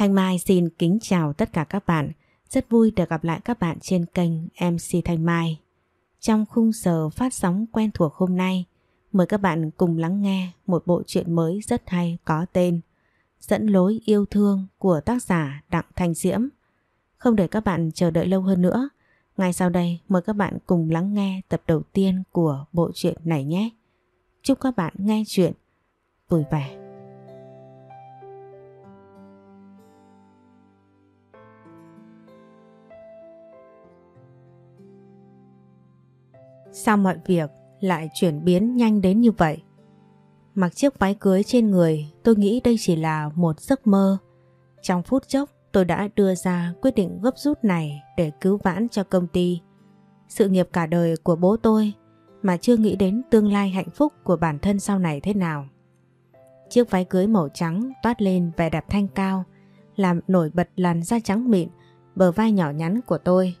Thanh Mai xin kính chào tất cả các bạn. Rất vui được gặp lại các bạn trên kênh MC Thanh Mai. Trong khung giờ phát sóng quen thuộc hôm nay, mời các bạn cùng lắng nghe một bộ truyện mới rất hay có tên Dẫn lối yêu thương của tác giả Đặng Thanh Diễm. Không để các bạn chờ đợi lâu hơn nữa, ngay sau đây mời các bạn cùng lắng nghe tập đầu tiên của bộ truyện này nhé. Chúc các bạn nghe chuyện vui vẻ. Sao mọi việc lại chuyển biến nhanh đến như vậy? Mặc chiếc váy cưới trên người tôi nghĩ đây chỉ là một giấc mơ. Trong phút chốc tôi đã đưa ra quyết định gấp rút này để cứu vãn cho công ty. Sự nghiệp cả đời của bố tôi mà chưa nghĩ đến tương lai hạnh phúc của bản thân sau này thế nào. Chiếc váy cưới màu trắng toát lên vẻ đẹp thanh cao, làm nổi bật làn da trắng mịn, bờ vai nhỏ nhắn của tôi.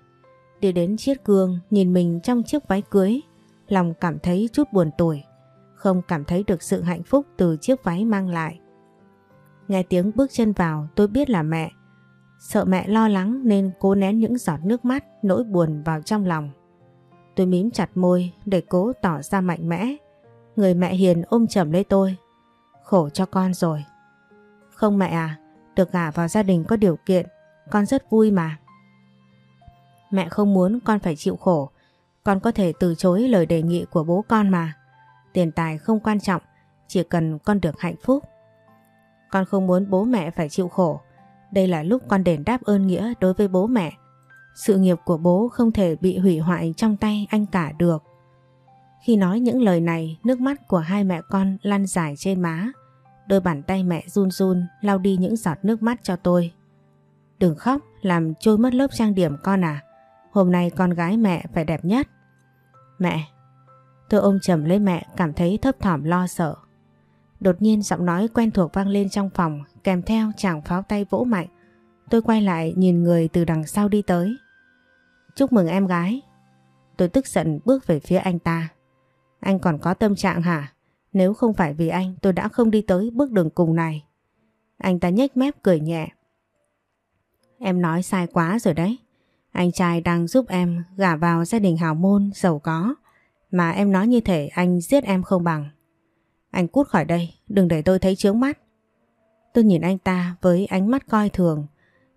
Đi đến chiếc gương nhìn mình trong chiếc váy cưới, lòng cảm thấy chút buồn tuổi, không cảm thấy được sự hạnh phúc từ chiếc váy mang lại. Nghe tiếng bước chân vào tôi biết là mẹ, sợ mẹ lo lắng nên cố nén những giọt nước mắt nỗi buồn vào trong lòng. Tôi mím chặt môi để cố tỏ ra mạnh mẽ. Người mẹ hiền ôm chầm lấy tôi. Khổ cho con rồi. Không mẹ à, được gả vào gia đình có điều kiện, con rất vui mà. Mẹ không muốn con phải chịu khổ, con có thể từ chối lời đề nghị của bố con mà. Tiền tài không quan trọng, chỉ cần con được hạnh phúc. Con không muốn bố mẹ phải chịu khổ. Đây là lúc con đền đáp ơn nghĩa đối với bố mẹ. Sự nghiệp của bố không thể bị hủy hoại trong tay anh cả được. Khi nói những lời này, nước mắt của hai mẹ con lăn dài trên má. Đôi bàn tay mẹ run run lau đi những giọt nước mắt cho tôi. Đừng khóc, làm trôi mất lớp trang điểm con à. Hôm nay con gái mẹ phải đẹp nhất. Mẹ. Tôi ôm chầm lấy mẹ cảm thấy thấp thỏm lo sợ. Đột nhiên giọng nói quen thuộc vang lên trong phòng, kèm theo chàng pháo tay vỗ mạnh. Tôi quay lại nhìn người từ đằng sau đi tới. Chúc mừng em gái. Tôi tức giận bước về phía anh ta. Anh còn có tâm trạng hả? Nếu không phải vì anh, tôi đã không đi tới bước đường cùng này. Anh ta nhếch mép cười nhẹ. Em nói sai quá rồi đấy. Anh trai đang giúp em gả vào gia đình hào môn giàu có. Mà em nói như thể anh giết em không bằng. Anh cút khỏi đây, đừng để tôi thấy chướng mắt. Tôi nhìn anh ta với ánh mắt coi thường.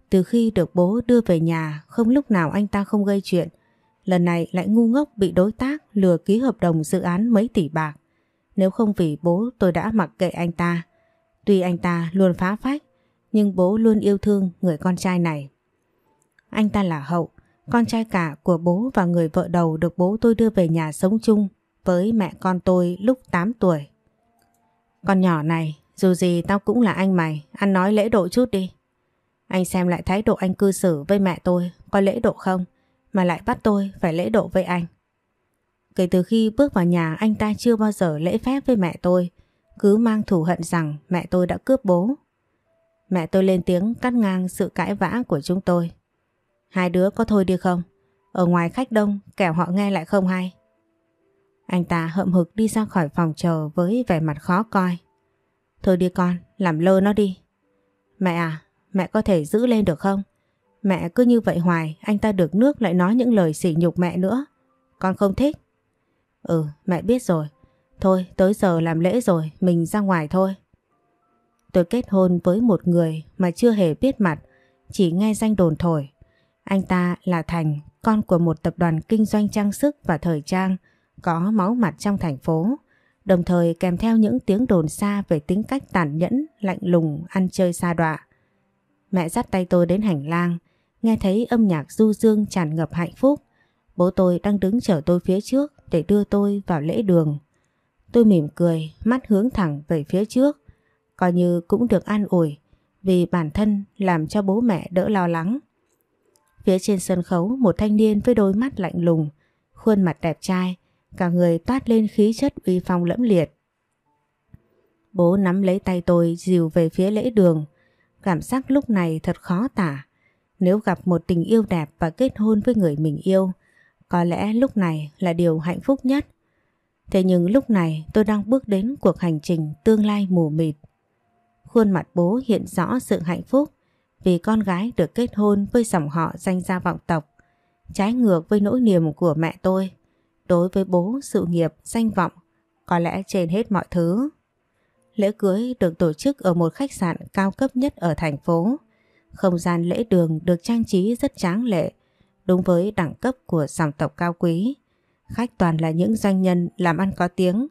Từ khi được bố đưa về nhà, không lúc nào anh ta không gây chuyện. Lần này lại ngu ngốc bị đối tác lừa ký hợp đồng dự án mấy tỷ bạc. Nếu không vì bố tôi đã mặc kệ anh ta. Tuy anh ta luôn phá phách, nhưng bố luôn yêu thương người con trai này. Anh ta là Hậu, con trai cả của bố và người vợ đầu được bố tôi đưa về nhà sống chung với mẹ con tôi lúc 8 tuổi. Con nhỏ này, dù gì tao cũng là anh mày, ăn nói lễ độ chút đi. Anh xem lại thái độ anh cư xử với mẹ tôi, có lễ độ không? Mà lại bắt tôi phải lễ độ với anh. Kể từ khi bước vào nhà anh ta chưa bao giờ lễ phép với mẹ tôi, cứ mang thù hận rằng mẹ tôi đã cướp bố. Mẹ tôi lên tiếng cắt ngang sự cãi vã của chúng tôi. Hai đứa có thôi đi không? Ở ngoài khách đông, kẻo họ nghe lại không hay. Anh ta hậm hực đi ra khỏi phòng chờ với vẻ mặt khó coi. Thôi đi con, làm lơ nó đi. Mẹ à, mẹ có thể giữ lên được không? Mẹ cứ như vậy hoài, anh ta được nước lại nói những lời sỉ nhục mẹ nữa. Con không thích. Ừ, mẹ biết rồi. Thôi, tới giờ làm lễ rồi, mình ra ngoài thôi. Tôi kết hôn với một người mà chưa hề biết mặt, chỉ nghe danh đồn thổi. Anh ta là Thành, con của một tập đoàn kinh doanh trang sức và thời trang có máu mặt trong thành phố, đồng thời kèm theo những tiếng đồn xa về tính cách tàn nhẫn, lạnh lùng, ăn chơi xa đọa. Mẹ dắt tay tôi đến hành lang, nghe thấy âm nhạc du dương tràn ngập hạnh phúc. Bố tôi đang đứng chờ tôi phía trước để đưa tôi vào lễ đường. Tôi mỉm cười, mắt hướng thẳng về phía trước, coi như cũng được an ủi vì bản thân làm cho bố mẹ đỡ lo lắng. Phía trên sân khấu một thanh niên với đôi mắt lạnh lùng, khuôn mặt đẹp trai, cả người toát lên khí chất uy phong lẫm liệt. Bố nắm lấy tay tôi dìu về phía lễ đường, cảm giác lúc này thật khó tả. Nếu gặp một tình yêu đẹp và kết hôn với người mình yêu, có lẽ lúc này là điều hạnh phúc nhất. Thế nhưng lúc này tôi đang bước đến cuộc hành trình tương lai mù mịt. Khuôn mặt bố hiện rõ sự hạnh phúc, vì con gái được kết hôn với dòng họ danh gia vọng tộc. Trái ngược với nỗi niềm của mẹ tôi, đối với bố sự nghiệp, danh vọng, có lẽ trên hết mọi thứ. Lễ cưới được tổ chức ở một khách sạn cao cấp nhất ở thành phố. Không gian lễ đường được trang trí rất tráng lệ, đúng với đẳng cấp của dòng tộc cao quý. Khách toàn là những doanh nhân làm ăn có tiếng,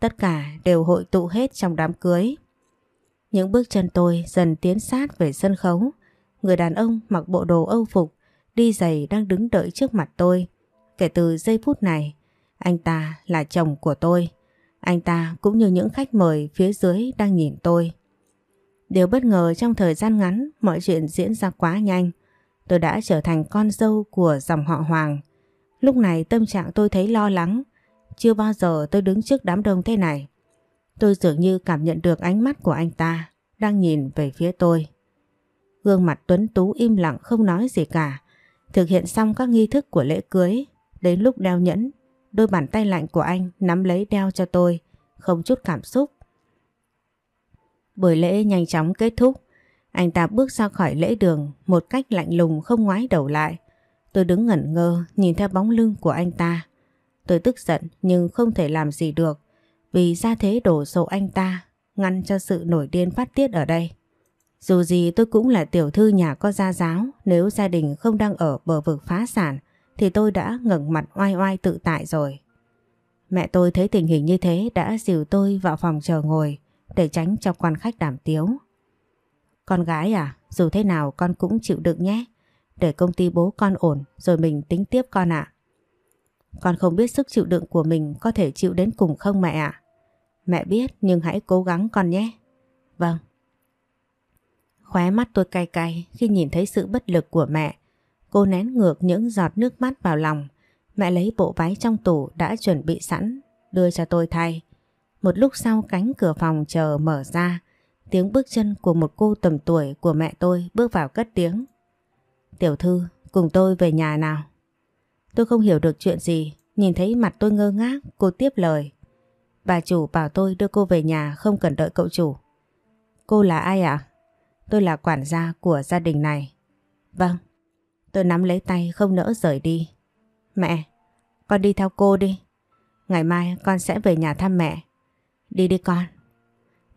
tất cả đều hội tụ hết trong đám cưới. Những bước chân tôi dần tiến sát về sân khấu. Người đàn ông mặc bộ đồ âu phục, đi giày đang đứng đợi trước mặt tôi. Kể từ giây phút này, anh ta là chồng của tôi. Anh ta cũng như những khách mời phía dưới đang nhìn tôi. Điều bất ngờ trong thời gian ngắn mọi chuyện diễn ra quá nhanh. Tôi đã trở thành con dâu của dòng họ Hoàng. Lúc này tâm trạng tôi thấy lo lắng. Chưa bao giờ tôi đứng trước đám đông thế này. Tôi dường như cảm nhận được ánh mắt của anh ta đang nhìn về phía tôi. Gương mặt tuấn tú im lặng không nói gì cả. Thực hiện xong các nghi thức của lễ cưới. Đến lúc đeo nhẫn, đôi bàn tay lạnh của anh nắm lấy đeo cho tôi, không chút cảm xúc. Buổi lễ nhanh chóng kết thúc. Anh ta bước ra khỏi lễ đường một cách lạnh lùng không ngoái đầu lại. Tôi đứng ngẩn ngơ nhìn theo bóng lưng của anh ta. Tôi tức giận nhưng không thể làm gì được vì ra thế đổ sộ anh ta ngăn cho sự nổi điên phát tiết ở đây. Dù gì tôi cũng là tiểu thư nhà có gia giáo nếu gia đình không đang ở bờ vực phá sản thì tôi đã ngẩng mặt oai oai tự tại rồi. Mẹ tôi thấy tình hình như thế đã dìu tôi vào phòng chờ ngồi để tránh cho quan khách đảm tiếu. Con gái à, dù thế nào con cũng chịu đựng nhé. Để công ty bố con ổn rồi mình tính tiếp con ạ. Con không biết sức chịu đựng của mình có thể chịu đến cùng không mẹ ạ? Mẹ biết nhưng hãy cố gắng con nhé. Vâng. Khóe mắt tôi cay cay khi nhìn thấy sự bất lực của mẹ. Cô nén ngược những giọt nước mắt vào lòng. Mẹ lấy bộ váy trong tủ đã chuẩn bị sẵn, đưa cho tôi thay. Một lúc sau cánh cửa phòng chờ mở ra, tiếng bước chân của một cô tầm tuổi của mẹ tôi bước vào cất tiếng. Tiểu thư, cùng tôi về nhà nào. Tôi không hiểu được chuyện gì, nhìn thấy mặt tôi ngơ ngác, cô tiếp lời. Bà chủ bảo tôi đưa cô về nhà không cần đợi cậu chủ. Cô là ai ạ? Tôi là quản gia của gia đình này. Vâng. Tôi nắm lấy tay không nỡ rời đi. Mẹ, con đi theo cô đi. Ngày mai con sẽ về nhà thăm mẹ. Đi đi con.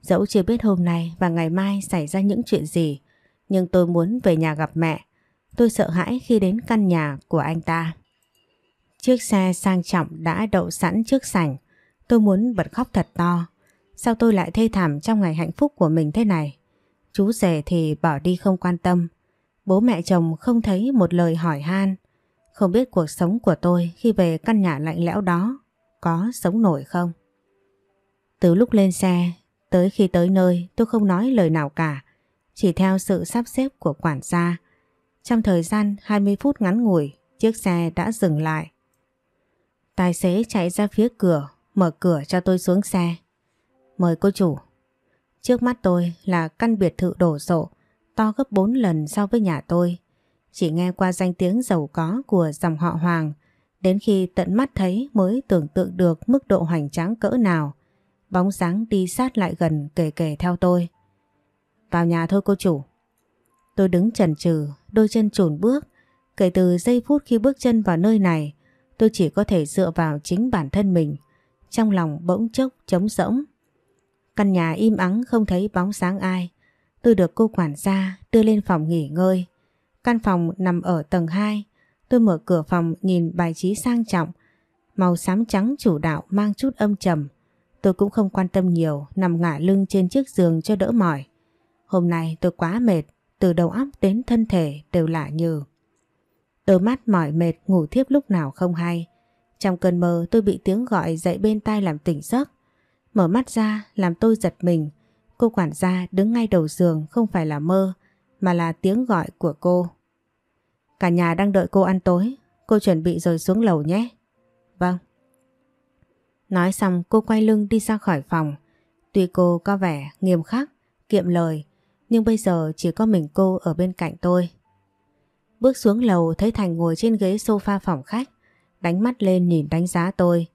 Dẫu chưa biết hôm nay và ngày mai xảy ra những chuyện gì, nhưng tôi muốn về nhà gặp mẹ. Tôi sợ hãi khi đến căn nhà của anh ta. Chiếc xe sang trọng đã đậu sẵn trước sảnh. Tôi muốn bật khóc thật to. Sao tôi lại thê thảm trong ngày hạnh phúc của mình thế này? Chú rể thì bỏ đi không quan tâm. Bố mẹ chồng không thấy một lời hỏi han. Không biết cuộc sống của tôi khi về căn nhà lạnh lẽo đó có sống nổi không? Từ lúc lên xe tới khi tới nơi tôi không nói lời nào cả. Chỉ theo sự sắp xếp của quản gia. Trong thời gian 20 phút ngắn ngủi, chiếc xe đã dừng lại. Tài xế chạy ra phía cửa, mở cửa cho tôi xuống xe. Mời cô chủ. Trước mắt tôi là căn biệt thự đổ sộ, to gấp 4 lần so với nhà tôi. Chỉ nghe qua danh tiếng giàu có của dòng họ Hoàng, đến khi tận mắt thấy mới tưởng tượng được mức độ hoành tráng cỡ nào. Bóng dáng đi sát lại gần kề kề theo tôi. Vào nhà thôi cô chủ. Tôi đứng chần chừ, đôi chân trùn bước. Kể từ giây phút khi bước chân vào nơi này, tôi chỉ có thể dựa vào chính bản thân mình. Trong lòng bỗng chốc trống rỗng. Căn nhà im ắng không thấy bóng sáng ai. Tôi được cô quản gia đưa lên phòng nghỉ ngơi. Căn phòng nằm ở tầng 2. Tôi mở cửa phòng nhìn bài trí sang trọng. Màu xám trắng chủ đạo mang chút âm trầm. Tôi cũng không quan tâm nhiều, nằm ngả lưng trên chiếc giường cho đỡ mỏi. Hôm nay tôi quá mệt, từ đầu óc đến thân thể đều lạ nhừ Đôi mắt mỏi mệt ngủ thiếp lúc nào không hay. Trong cơn mơ tôi bị tiếng gọi dậy bên tai làm tỉnh giấc. Mở mắt ra làm tôi giật mình. Cô quản gia đứng ngay đầu giường không phải là mơ mà là tiếng gọi của cô. Cả nhà đang đợi cô ăn tối. Cô chuẩn bị rồi xuống lầu nhé. Vâng. Nói xong cô quay lưng đi ra khỏi phòng. Tuy cô có vẻ nghiêm khắc, kiệm lời, nhưng bây giờ chỉ có mình cô ở bên cạnh tôi. Bước xuống lầu thấy Thành ngồi trên ghế sofa phòng khách, đánh mắt lên nhìn đánh giá tôi.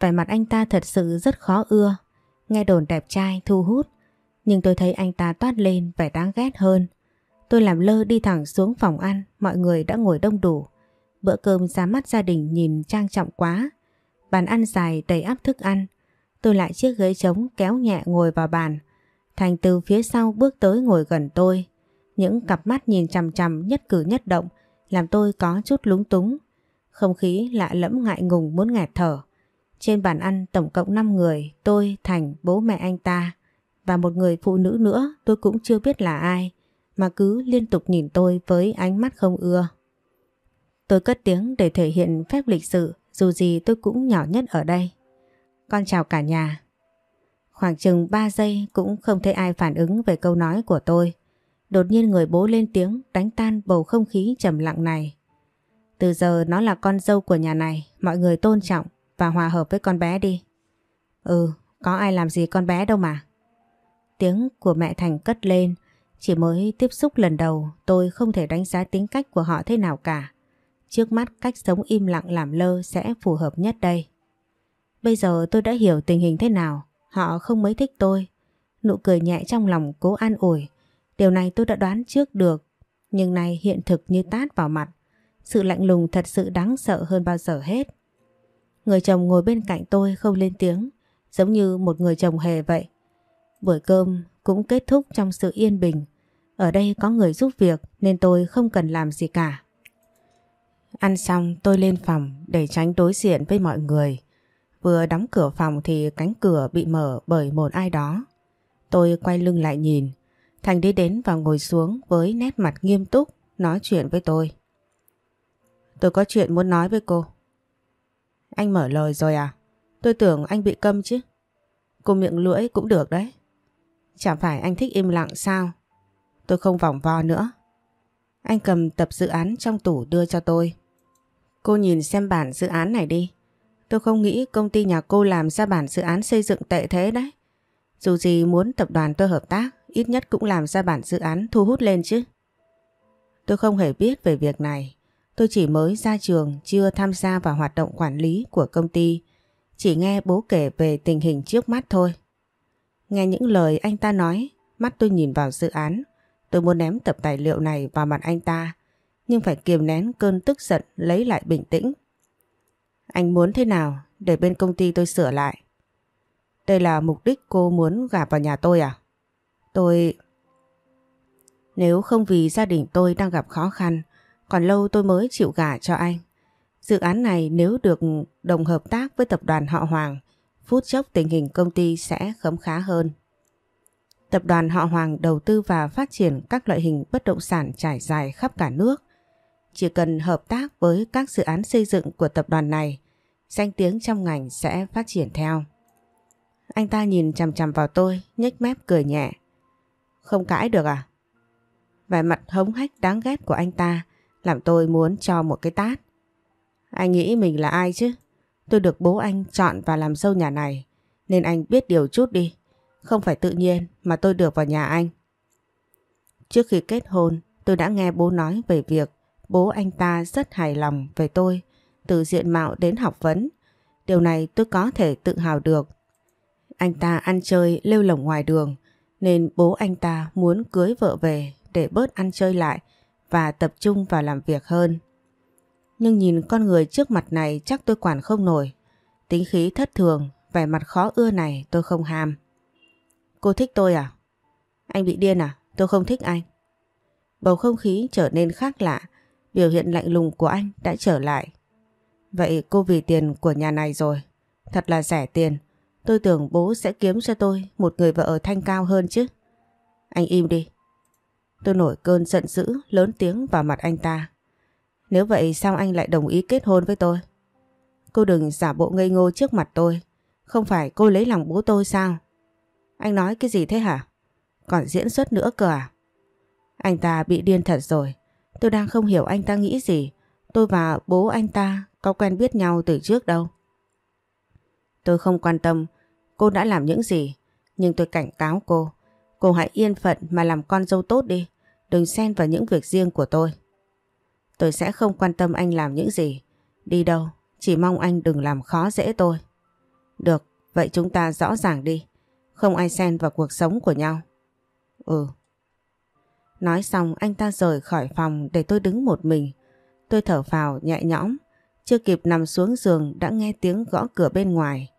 Vẻ mặt anh ta thật sự rất khó ưa, nghe đồn đẹp trai, thu hút, nhưng tôi thấy anh ta toát lên vẻ đáng ghét hơn. Tôi làm lơ đi thẳng xuống phòng ăn, mọi người đã ngồi đông đủ. Bữa cơm ra mắt gia đình nhìn trang trọng quá. Bàn ăn dài đầy áp thức ăn. Tôi lại chiếc ghế trống kéo nhẹ ngồi vào bàn. Thành từ phía sau bước tới ngồi gần tôi. Những cặp mắt nhìn chằm chằm nhất cử nhất động làm tôi có chút lúng túng. Không khí lạ lẫm ngại ngùng muốn nghẹt thở. Trên bàn ăn tổng cộng 5 người, tôi, Thành, bố mẹ anh ta và một người phụ nữ nữa tôi cũng chưa biết là ai mà cứ liên tục nhìn tôi với ánh mắt không ưa. Tôi cất tiếng để thể hiện phép lịch sự dù gì tôi cũng nhỏ nhất ở đây. Con chào cả nhà. Khoảng chừng 3 giây cũng không thấy ai phản ứng về câu nói của tôi. Đột nhiên người bố lên tiếng đánh tan bầu không khí trầm lặng này. Từ giờ nó là con dâu của nhà này, mọi người tôn trọng và hòa hợp với con bé đi. Ừ, có ai làm gì con bé đâu mà. Tiếng của mẹ Thành cất lên, chỉ mới tiếp xúc lần đầu tôi không thể đánh giá tính cách của họ thế nào cả. Trước mắt cách sống im lặng làm lơ sẽ phù hợp nhất đây. Bây giờ tôi đã hiểu tình hình thế nào, họ không mấy thích tôi. Nụ cười nhẹ trong lòng cố an ủi, điều này tôi đã đoán trước được, nhưng nay hiện thực như tát vào mặt. Sự lạnh lùng thật sự đáng sợ hơn bao giờ hết. Người chồng ngồi bên cạnh tôi không lên tiếng, giống như một người chồng hề vậy. Buổi cơm cũng kết thúc trong sự yên bình. Ở đây có người giúp việc nên tôi không cần làm gì cả. Ăn xong tôi lên phòng để tránh đối diện với mọi người. Vừa đóng cửa phòng thì cánh cửa bị mở bởi một ai đó. Tôi quay lưng lại nhìn. Thành đi đến và ngồi xuống với nét mặt nghiêm túc nói chuyện với tôi. Tôi có chuyện muốn nói với cô. Anh mở lời rồi à? Tôi tưởng anh bị câm chứ. Cô miệng lưỡi cũng được đấy. Chẳng phải anh thích im lặng sao? Tôi không vòng vo nữa. Anh cầm tập dự án trong tủ đưa cho tôi. Cô nhìn xem bản dự án này đi. Tôi không nghĩ công ty nhà cô làm ra bản dự án xây dựng tệ thế đấy. Dù gì muốn tập đoàn tôi hợp tác, ít nhất cũng làm ra bản dự án thu hút lên chứ. Tôi không hề biết về việc này. Tôi chỉ mới ra trường, chưa tham gia vào hoạt động quản lý của công ty. Chỉ nghe bố kể về tình hình trước mắt thôi. Nghe những lời anh ta nói, mắt tôi nhìn vào dự án. Tôi muốn ném tập tài liệu này vào mặt anh ta, nhưng phải kiềm nén cơn tức giận lấy lại bình tĩnh. Anh muốn thế nào để bên công ty tôi sửa lại? Đây là mục đích cô muốn gả vào nhà tôi à? Tôi... Nếu không vì gia đình tôi đang gặp khó khăn, còn lâu tôi mới chịu gả cho anh. Dự án này nếu được đồng hợp tác với tập đoàn họ Hoàng, phút chốc tình hình công ty sẽ khấm khá hơn. Tập đoàn họ Hoàng đầu tư và phát triển các loại hình bất động sản trải dài khắp cả nước. Chỉ cần hợp tác với các dự án xây dựng của tập đoàn này, danh tiếng trong ngành sẽ phát triển theo. Anh ta nhìn chằm chằm vào tôi, nhếch mép cười nhẹ. Không cãi được à? Vẻ mặt hống hách đáng ghét của anh ta làm tôi muốn cho một cái tát. Anh nghĩ mình là ai chứ? Tôi được bố anh chọn và làm dâu nhà này, nên anh biết điều chút đi. Không phải tự nhiên mà tôi được vào nhà anh. Trước khi kết hôn, tôi đã nghe bố nói về việc bố anh ta rất hài lòng về tôi, từ diện mạo đến học vấn. Điều này tôi có thể tự hào được. Anh ta ăn chơi lêu lỏng ngoài đường, nên bố anh ta muốn cưới vợ về để bớt ăn chơi lại và tập trung vào làm việc hơn. Nhưng nhìn con người trước mặt này chắc tôi quản không nổi. Tính khí thất thường, vẻ mặt khó ưa này tôi không ham. Cô thích tôi à? Anh bị điên à? Tôi không thích anh. Bầu không khí trở nên khác lạ, biểu hiện lạnh lùng của anh đã trở lại. Vậy cô vì tiền của nhà này rồi. Thật là rẻ tiền. Tôi tưởng bố sẽ kiếm cho tôi một người vợ ở thanh cao hơn chứ. Anh im đi. Tôi nổi cơn giận dữ, lớn tiếng vào mặt anh ta. Nếu vậy sao anh lại đồng ý kết hôn với tôi? Cô đừng giả bộ ngây ngô trước mặt tôi. Không phải cô lấy lòng bố tôi sao? Anh nói cái gì thế hả? Còn diễn xuất nữa cơ à? Anh ta bị điên thật rồi. Tôi đang không hiểu anh ta nghĩ gì. Tôi và bố anh ta có quen biết nhau từ trước đâu. Tôi không quan tâm cô đã làm những gì. Nhưng tôi cảnh cáo cô. Cô hãy yên phận mà làm con dâu tốt đi. Đừng xen vào những việc riêng của tôi. Tôi sẽ không quan tâm anh làm những gì. Đi đâu, chỉ mong anh đừng làm khó dễ tôi. Được, vậy chúng ta rõ ràng đi. Không ai xen vào cuộc sống của nhau. Ừ. Nói xong anh ta rời khỏi phòng để tôi đứng một mình. Tôi thở phào nhẹ nhõm. Chưa kịp nằm xuống giường đã nghe tiếng gõ cửa bên ngoài.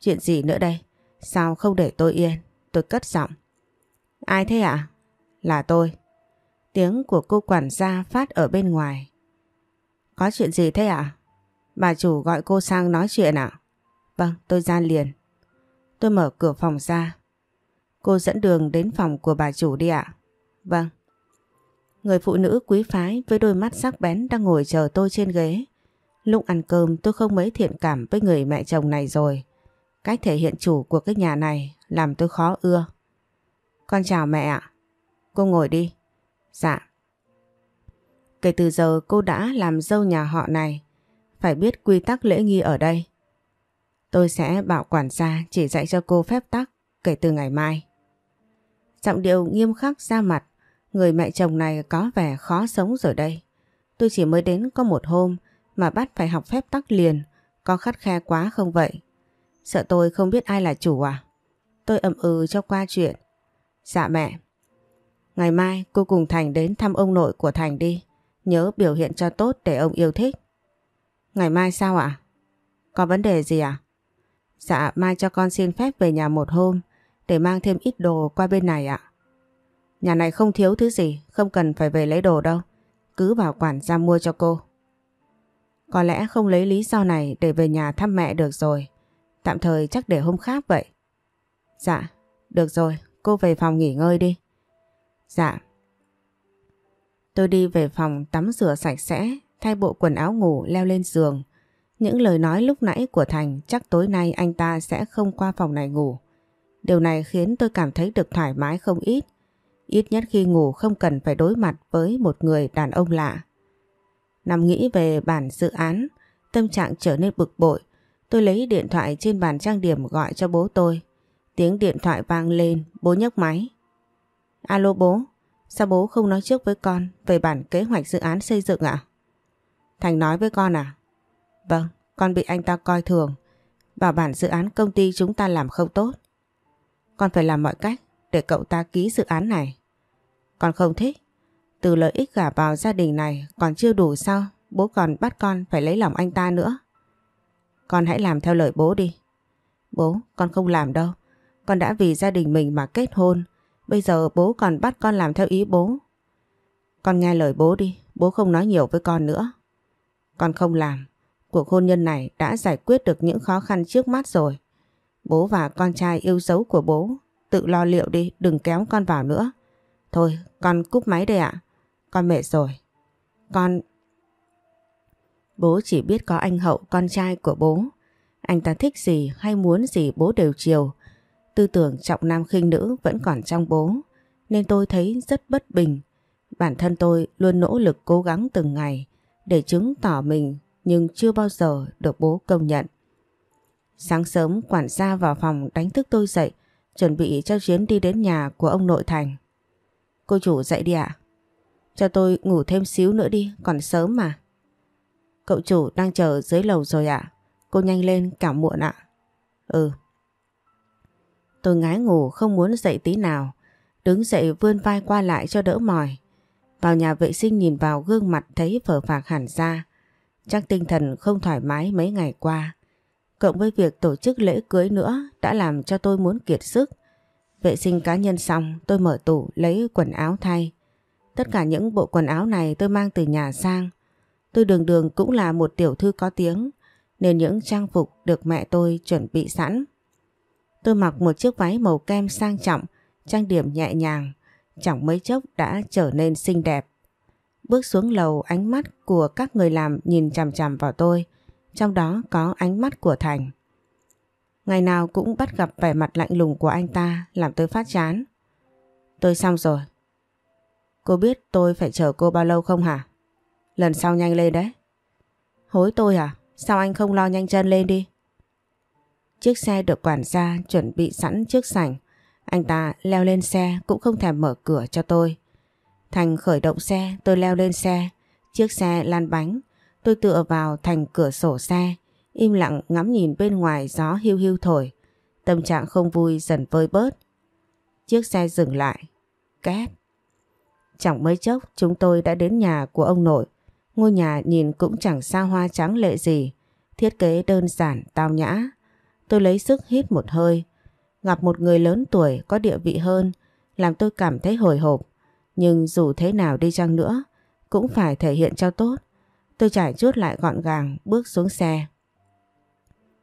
Chuyện gì nữa đây? Sao không để tôi yên? Tôi cất giọng. Ai thế ạ? Là tôi. Tiếng của cô quản gia phát ở bên ngoài. Có chuyện gì thế ạ? Bà chủ gọi cô sang nói chuyện ạ? Vâng, tôi ra liền. Tôi mở cửa phòng ra. Cô dẫn đường đến phòng của bà chủ đi ạ. Vâng. Người phụ nữ quý phái với đôi mắt sắc bén đang ngồi chờ tôi trên ghế. Lúc ăn cơm tôi không mấy thiện cảm với người mẹ chồng này rồi. Cách thể hiện chủ của cái nhà này làm tôi khó ưa. Con chào mẹ ạ. Cô ngồi đi. Dạ. Kể từ giờ cô đã làm dâu nhà họ này. Phải biết quy tắc lễ nghi ở đây. Tôi sẽ bảo quản gia chỉ dạy cho cô phép tắc kể từ ngày mai. Giọng điệu nghiêm khắc ra mặt, người mẹ chồng này có vẻ khó sống rồi đây. Tôi chỉ mới đến có một hôm mà bắt phải học phép tắc liền, có khắt khe quá không vậy? Sợ tôi không biết ai là chủ à? Tôi ậm ừ cho qua chuyện. Dạ mẹ. Ngày mai cô cùng Thành đến thăm ông nội của Thành đi. Nhớ biểu hiện cho tốt để ông yêu thích. Ngày mai sao ạ? Có vấn đề gì à? Dạ mai cho con xin phép về nhà một hôm để mang thêm ít đồ qua bên này ạ. Nhà này không thiếu thứ gì, không cần phải về lấy đồ đâu. Cứ bảo quản ra mua cho cô. Có lẽ không lấy lý do này để về nhà thăm mẹ được rồi. Tạm thời chắc để hôm khác vậy. Dạ, được rồi, cô về phòng nghỉ ngơi đi. Dạ. Tôi đi về phòng tắm rửa sạch sẽ, thay bộ quần áo ngủ leo lên giường. Những lời nói lúc nãy của Thành chắc tối nay anh ta sẽ không qua phòng này ngủ. Điều này khiến tôi cảm thấy được thoải mái không ít. Ít nhất khi ngủ không cần phải đối mặt với một người đàn ông lạ. Nằm nghĩ về bản dự án, tâm trạng trở nên bực bội. Tôi lấy điện thoại trên bàn trang điểm gọi cho bố tôi. Tiếng điện thoại vang lên, bố nhấc máy. Alo bố, sao bố không nói trước với con về bản kế hoạch dự án xây dựng ạ? Thành nói với con à? Vâng, con bị anh ta coi thường. Bảo bản dự án công ty chúng ta làm không tốt. Con phải làm mọi cách để cậu ta ký dự án này. Con không thích. Từ lợi ích gả vào gia đình này còn chưa đủ sao bố còn bắt con phải lấy lòng anh ta nữa. Con hãy làm theo lời bố đi. Bố, con không làm đâu. Con đã vì gia đình mình mà kết hôn. Bây giờ bố còn bắt con làm theo ý bố. Con nghe lời bố đi, bố không nói nhiều với con nữa. Con không làm. Cuộc hôn nhân này đã giải quyết được những khó khăn trước mắt rồi. Bố và con trai yêu dấu của bố tự lo liệu đi, đừng kéo con vào nữa. Thôi, con cúp máy đây ạ. Con mệt rồi. Con... Bố chỉ biết có anh Hậu, con trai của bố. Anh ta thích gì hay muốn gì bố đều chiều. Tư tưởng trọng nam khinh nữ vẫn còn trong bố. Nên tôi thấy rất bất bình. Bản thân tôi luôn nỗ lực cố gắng từng ngày để chứng tỏ mình nhưng chưa bao giờ được bố công nhận. Sáng sớm quản gia vào phòng đánh thức tôi dậy chuẩn bị cho chuyến đi đến nhà của ông nội Thành. Cô chủ dậy đi ạ. Cho tôi ngủ thêm xíu nữa đi, còn sớm mà. Cậu chủ đang chờ dưới lầu rồi ạ. Cô nhanh lên cả muộn ạ. Ừ. Tôi ngái ngủ, không muốn dậy tí nào. Đứng dậy vươn vai qua lại cho đỡ mỏi. Vào nhà vệ sinh nhìn vào gương mặt thấy phở phạc hẳn ra. Chắc tinh thần không thoải mái mấy ngày qua. Cộng với việc tổ chức lễ cưới nữa đã làm cho tôi muốn kiệt sức. Vệ sinh cá nhân xong, tôi mở tủ lấy quần áo thay. Tất cả những bộ quần áo này tôi mang từ nhà sang. Tôi đường đường cũng là một tiểu thư có tiếng, nên những trang phục được mẹ tôi chuẩn bị sẵn. Tôi mặc một chiếc váy màu kem sang trọng, trang điểm nhẹ nhàng, chẳng mấy chốc đã trở nên xinh đẹp. Bước xuống lầu ánh mắt của các người làm nhìn chằm chằm vào tôi, trong đó có ánh mắt của Thành. Ngày nào cũng bắt gặp vẻ mặt lạnh lùng của anh ta làm tôi phát chán. Tôi xong rồi. Cô biết tôi phải chờ cô bao lâu không hả? Lần sau nhanh lên đấy. Hối tôi à? Sao anh không lo nhanh chân lên đi? Chiếc xe được quản gia chuẩn bị sẵn trước sảnh. Anh ta leo lên xe cũng không thèm mở cửa cho tôi. Thành khởi động xe, tôi leo lên xe. Chiếc xe lan bánh. Tôi tựa vào thành cửa sổ xe, im lặng ngắm nhìn bên ngoài gió hưu hưu thổi. Tâm trạng không vui dần vơi bớt. Chiếc xe dừng lại. Két. Chẳng mấy chốc chúng tôi đã đến nhà của ông nội. Ngôi nhà nhìn cũng chẳng xa hoa trắng lệ gì. Thiết kế đơn giản, tao nhã. Tôi lấy sức hít một hơi. Gặp một người lớn tuổi có địa vị hơn làm tôi cảm thấy hồi hộp. Nhưng dù thế nào đi chăng nữa cũng phải thể hiện cho tốt. Tôi trải chút lại gọn gàng bước xuống xe.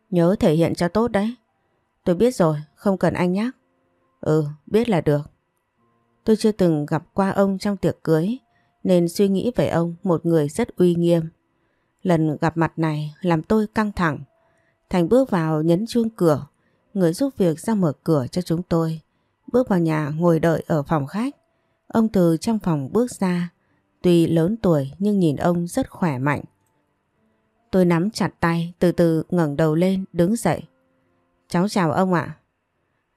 Nhớ thể hiện cho tốt đấy. Tôi biết rồi, không cần anh nhắc. Ừ, biết là được. Tôi chưa từng gặp qua ông trong tiệc cưới nên suy nghĩ về ông một người rất uy nghiêm. Lần gặp mặt này làm tôi căng thẳng. Thành bước vào nhấn chuông cửa, người giúp việc ra mở cửa cho chúng tôi. Bước vào nhà ngồi đợi ở phòng khách. Ông từ trong phòng bước ra, tuy lớn tuổi nhưng nhìn ông rất khỏe mạnh. Tôi nắm chặt tay, từ từ ngẩng đầu lên, đứng dậy. Cháu chào ông ạ.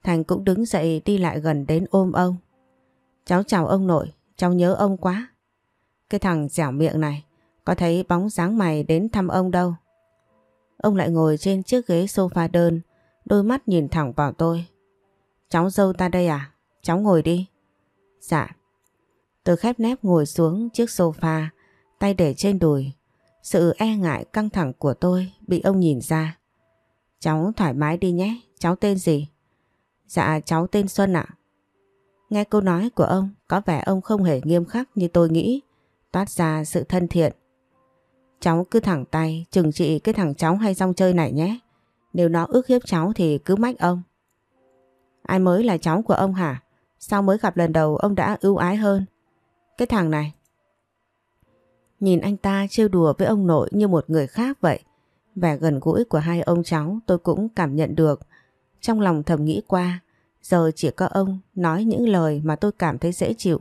Thành cũng đứng dậy đi lại gần đến ôm ông. Cháu chào ông nội, cháu nhớ ông quá. Cái thằng dẻo miệng này, có thấy bóng dáng mày đến thăm ông đâu. Ông lại ngồi trên chiếc ghế sofa đơn, đôi mắt nhìn thẳng vào tôi. Cháu dâu ta đây à? Cháu ngồi đi. Dạ. Tôi khép nép ngồi xuống chiếc sofa, tay để trên đùi. Sự e ngại căng thẳng của tôi bị ông nhìn ra. Cháu thoải mái đi nhé, cháu tên gì? Dạ cháu tên Xuân ạ. Nghe câu nói của ông có vẻ ông không hề nghiêm khắc như tôi nghĩ, toát ra sự thân thiện. Cháu cứ thẳng tay chừng trị cái thằng cháu hay rong chơi này nhé. Nếu nó ước hiếp cháu thì cứ mách ông. Ai mới là cháu của ông hả? Sao mới gặp lần đầu ông đã ưu ái hơn? Cái thằng này. Nhìn anh ta trêu đùa với ông nội như một người khác vậy. Vẻ gần gũi của hai ông cháu tôi cũng cảm nhận được. Trong lòng thầm nghĩ qua, giờ chỉ có ông nói những lời mà tôi cảm thấy dễ chịu.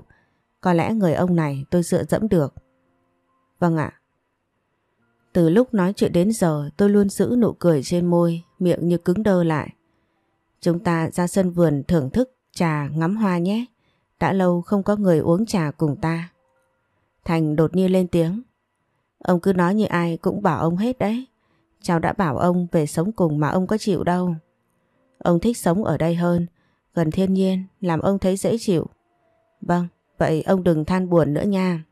Có lẽ người ông này tôi dựa dẫm được. Vâng ạ. Từ lúc nói chuyện đến giờ tôi luôn giữ nụ cười trên môi, miệng như cứng đơ lại. Chúng ta ra sân vườn thưởng thức trà ngắm hoa nhé. Đã lâu không có người uống trà cùng ta. Thành đột nhiên lên tiếng. Ông cứ nói như ai cũng bảo ông hết đấy. Cháu đã bảo ông về sống cùng mà ông có chịu đâu. Ông thích sống ở đây hơn, gần thiên nhiên, làm ông thấy dễ chịu. Vâng, vậy ông đừng than buồn nữa nha.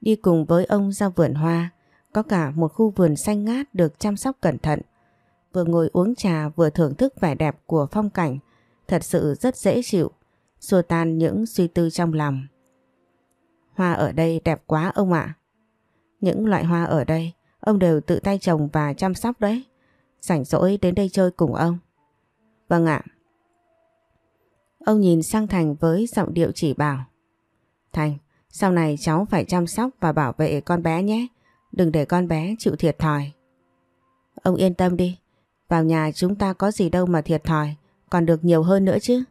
Đi cùng với ông ra vườn hoa, có cả một khu vườn xanh ngát được chăm sóc cẩn thận. Vừa ngồi uống trà vừa thưởng thức vẻ đẹp của phong cảnh, thật sự rất dễ chịu, xua tan những suy tư trong lòng. Hoa ở đây đẹp quá ông ạ. Những loại hoa ở đây ông đều tự tay trồng và chăm sóc đấy. Rảnh rỗi đến đây chơi cùng ông. Vâng ạ. Ông nhìn sang Thành với giọng điệu chỉ bảo. Thành, sau này cháu phải chăm sóc và bảo vệ con bé nhé. Đừng để con bé chịu thiệt thòi. Ông yên tâm đi. Vào nhà chúng ta có gì đâu mà thiệt thòi. Còn được nhiều hơn nữa chứ.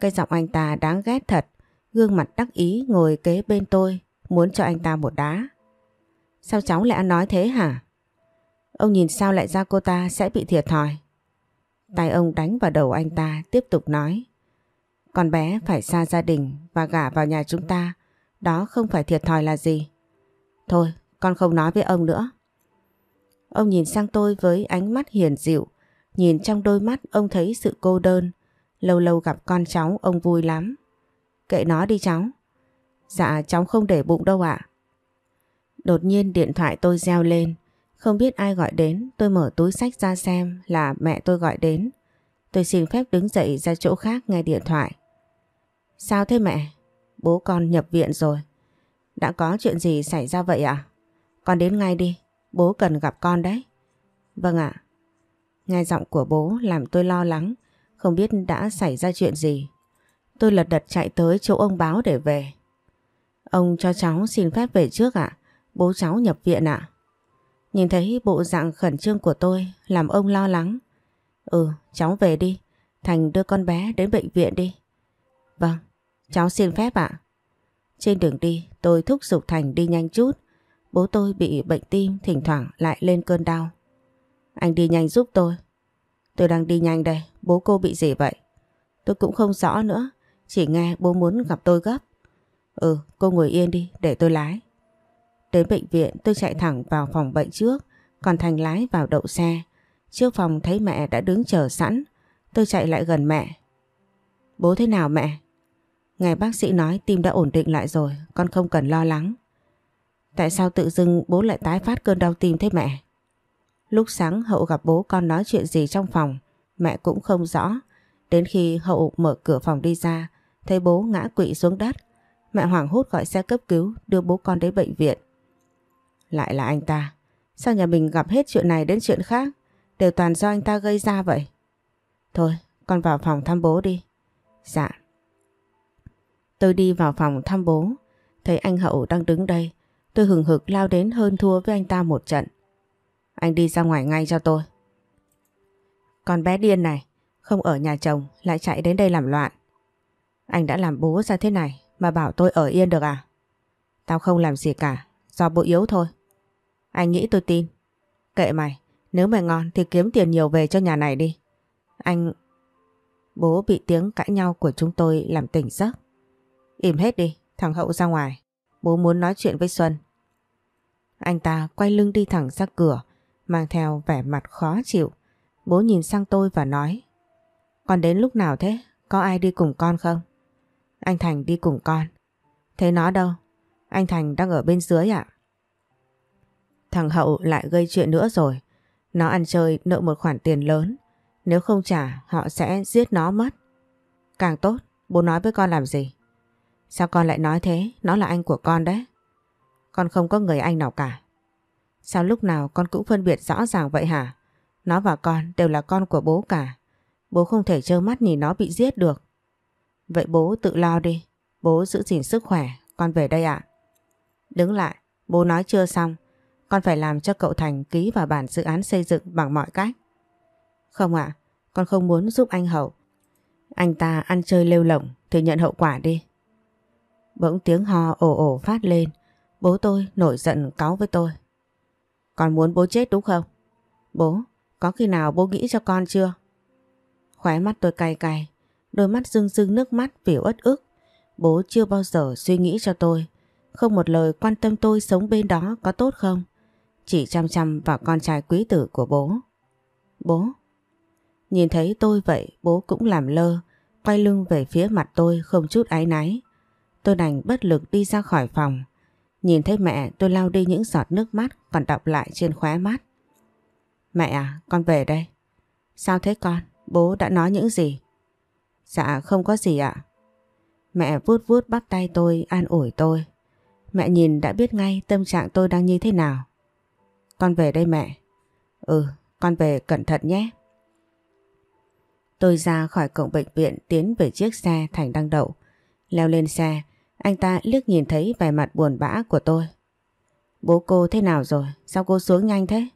Cái giọng anh ta đáng ghét thật. Gương mặt đắc ý ngồi kế bên tôi. Muốn cho anh ta một đá. Sao cháu lại ăn nói thế hả? Ông nhìn sao lại ra cô ta sẽ bị thiệt thòi. Tay ông đánh vào đầu anh ta tiếp tục nói. Con bé phải xa gia đình và gả vào nhà chúng ta. Đó không phải thiệt thòi là gì. Thôi, con không nói với ông nữa. Ông nhìn sang tôi với ánh mắt hiền dịu. Nhìn trong đôi mắt ông thấy sự cô đơn. Lâu lâu gặp con cháu ông vui lắm. Kệ nó đi cháu. Dạ cháu không để bụng đâu ạ. Đột nhiên điện thoại tôi reo lên. Không biết ai gọi đến, tôi mở túi sách ra xem là mẹ tôi gọi đến. Tôi xin phép đứng dậy ra chỗ khác nghe điện thoại. Sao thế mẹ? Bố con nhập viện rồi. Đã có chuyện gì xảy ra vậy à? Con đến ngay đi, bố cần gặp con đấy. Vâng ạ. Nghe giọng của bố làm tôi lo lắng, không biết đã xảy ra chuyện gì. Tôi lật đật chạy tới chỗ ông báo để về. Ông cho cháu xin phép về trước ạ, bố cháu nhập viện ạ. Nhìn thấy bộ dạng khẩn trương của tôi làm ông lo lắng. Ừ, cháu về đi. Thành đưa con bé đến bệnh viện đi. Vâng, cháu xin phép ạ. Trên đường đi tôi thúc giục Thành đi nhanh chút. Bố tôi bị bệnh tim thỉnh thoảng lại lên cơn đau. Anh đi nhanh giúp tôi. Tôi đang đi nhanh đây, bố cô bị gì vậy? Tôi cũng không rõ nữa, chỉ nghe bố muốn gặp tôi gấp. Ừ, cô ngồi yên đi, để tôi lái. Đến bệnh viện tôi chạy thẳng vào phòng bệnh trước, còn Thành lái vào đậu xe. Trước phòng thấy mẹ đã đứng chờ sẵn, tôi chạy lại gần mẹ. Bố thế nào mẹ? Ngày bác sĩ nói tim đã ổn định lại rồi, con không cần lo lắng. Tại sao tự dưng bố lại tái phát cơn đau tim thế mẹ? Lúc sáng Hậu gặp bố con nói chuyện gì trong phòng, mẹ cũng không rõ. Đến khi Hậu mở cửa phòng đi ra, thấy bố ngã quỵ xuống đất. Mẹ hoảng hốt gọi xe cấp cứu đưa bố con đến bệnh viện. Lại là anh ta. Sao nhà mình gặp hết chuyện này đến chuyện khác? Đều toàn do anh ta gây ra vậy. Thôi, con vào phòng thăm bố đi. Dạ. Tôi đi vào phòng thăm bố. Thấy anh Hậu đang đứng đây. Tôi hừng hực lao đến hơn thua với anh ta một trận. Anh đi ra ngoài ngay cho tôi. Con bé điên này, không ở nhà chồng lại chạy đến đây làm loạn. Anh đã làm bố ra thế này mà bảo tôi ở yên được à? Tao không làm gì cả, do bố yếu thôi. Anh nghĩ tôi tin. Kệ mày, nếu mày ngon thì kiếm tiền nhiều về cho nhà này đi. Anh... Bố bị tiếng cãi nhau của chúng tôi làm tỉnh giấc. Im hết đi, thằng Hậu ra ngoài. Bố muốn nói chuyện với Xuân. Anh ta quay lưng đi thẳng ra cửa, mang theo vẻ mặt khó chịu. Bố nhìn sang tôi và nói Con đến lúc nào thế? Có ai đi cùng con không? Anh Thành đi cùng con. Thế nó đâu? Anh Thành đang ở bên dưới ạ. Thằng Hậu lại gây chuyện nữa rồi. Nó ăn chơi nợ một khoản tiền lớn. Nếu không trả họ sẽ giết nó mất. Càng tốt, bố nói với con làm gì? Sao con lại nói thế? Nó là anh của con đấy. Con không có người anh nào cả. Sao lúc nào con cũng phân biệt rõ ràng vậy hả? Nó và con đều là con của bố cả. Bố không thể trơ mắt nhìn nó bị giết được. Vậy bố tự lo đi. Bố giữ gìn sức khỏe. Con về đây ạ. Đứng lại. Bố nói chưa xong. Con phải làm cho cậu Thành ký vào bản dự án xây dựng bằng mọi cách. Không ạ. con không muốn giúp anh Hậu. Anh ta ăn chơi lêu lỏng thì nhận hậu quả đi. Bỗng tiếng ho ồ ồ phát lên. Bố tôi nổi giận cáu với tôi. Con muốn bố chết đúng không? Bố, có khi nào bố nghĩ cho con chưa? Khóe mắt tôi cay cay, đôi mắt rưng rưng nước mắt vì uất ức. Bố chưa bao giờ suy nghĩ cho tôi, không một lời quan tâm tôi sống bên đó có tốt không? Chỉ chăm chăm vào con trai quý tử của bố. Bố. Nhìn thấy tôi vậy, bố cũng làm lơ, quay lưng về phía mặt tôi không chút áy náy. Tôi đành bất lực đi ra khỏi phòng. Nhìn thấy mẹ tôi lau đi những giọt nước mắt còn đọng lại trên khóe mắt. Mẹ à, con về đây. Sao thế con? Bố đã nói những gì? Dạ không có gì ạ. Mẹ vuốt vuốt bắt tay tôi an ủi tôi. Mẹ nhìn đã biết ngay tâm trạng tôi đang như thế nào. Con về đây mẹ. Ừ, con về cẩn thận nhé. Tôi ra khỏi cổng bệnh viện tiến về chiếc xe Thành đang đậu. Leo lên xe, anh ta liếc nhìn thấy vẻ mặt buồn bã của tôi. Bố cô thế nào rồi? Sao cô xuống nhanh thế?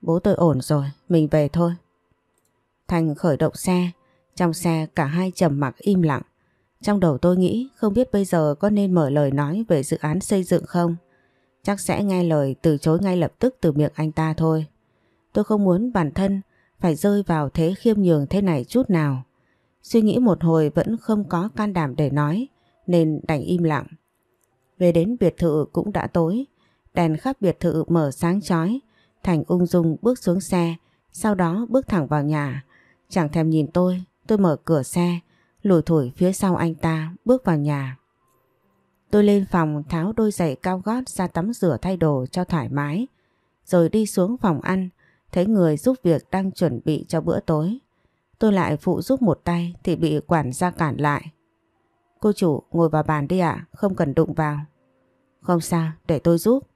Bố tôi ổn rồi, mình về thôi. Thành khởi động xe, trong xe cả hai trầm mặc im lặng. Trong đầu tôi nghĩ không biết bây giờ có nên mở lời nói về dự án xây dựng không? Chắc sẽ nghe lời từ chối ngay lập tức từ miệng anh ta thôi. Tôi không muốn bản thân phải rơi vào thế khiêm nhường thế này chút nào. Suy nghĩ một hồi vẫn không có can đảm để nói nên đành im lặng. Về đến biệt thự cũng đã tối, đèn khắp biệt thự mở sáng chói, Thành ung dung bước xuống xe, sau đó bước thẳng vào nhà. Chẳng thèm nhìn tôi, tôi mở cửa xe, lùi thổi phía sau anh ta, bước vào nhà. Tôi lên phòng tháo đôi giày cao gót ra tắm rửa thay đồ cho thoải mái, rồi đi xuống phòng ăn, thấy người giúp việc đang chuẩn bị cho bữa tối. Tôi lại phụ giúp một tay thì bị quản gia cản lại. Cô chủ ngồi vào bàn đi ạ, không cần đụng vào. Không sao, để tôi giúp.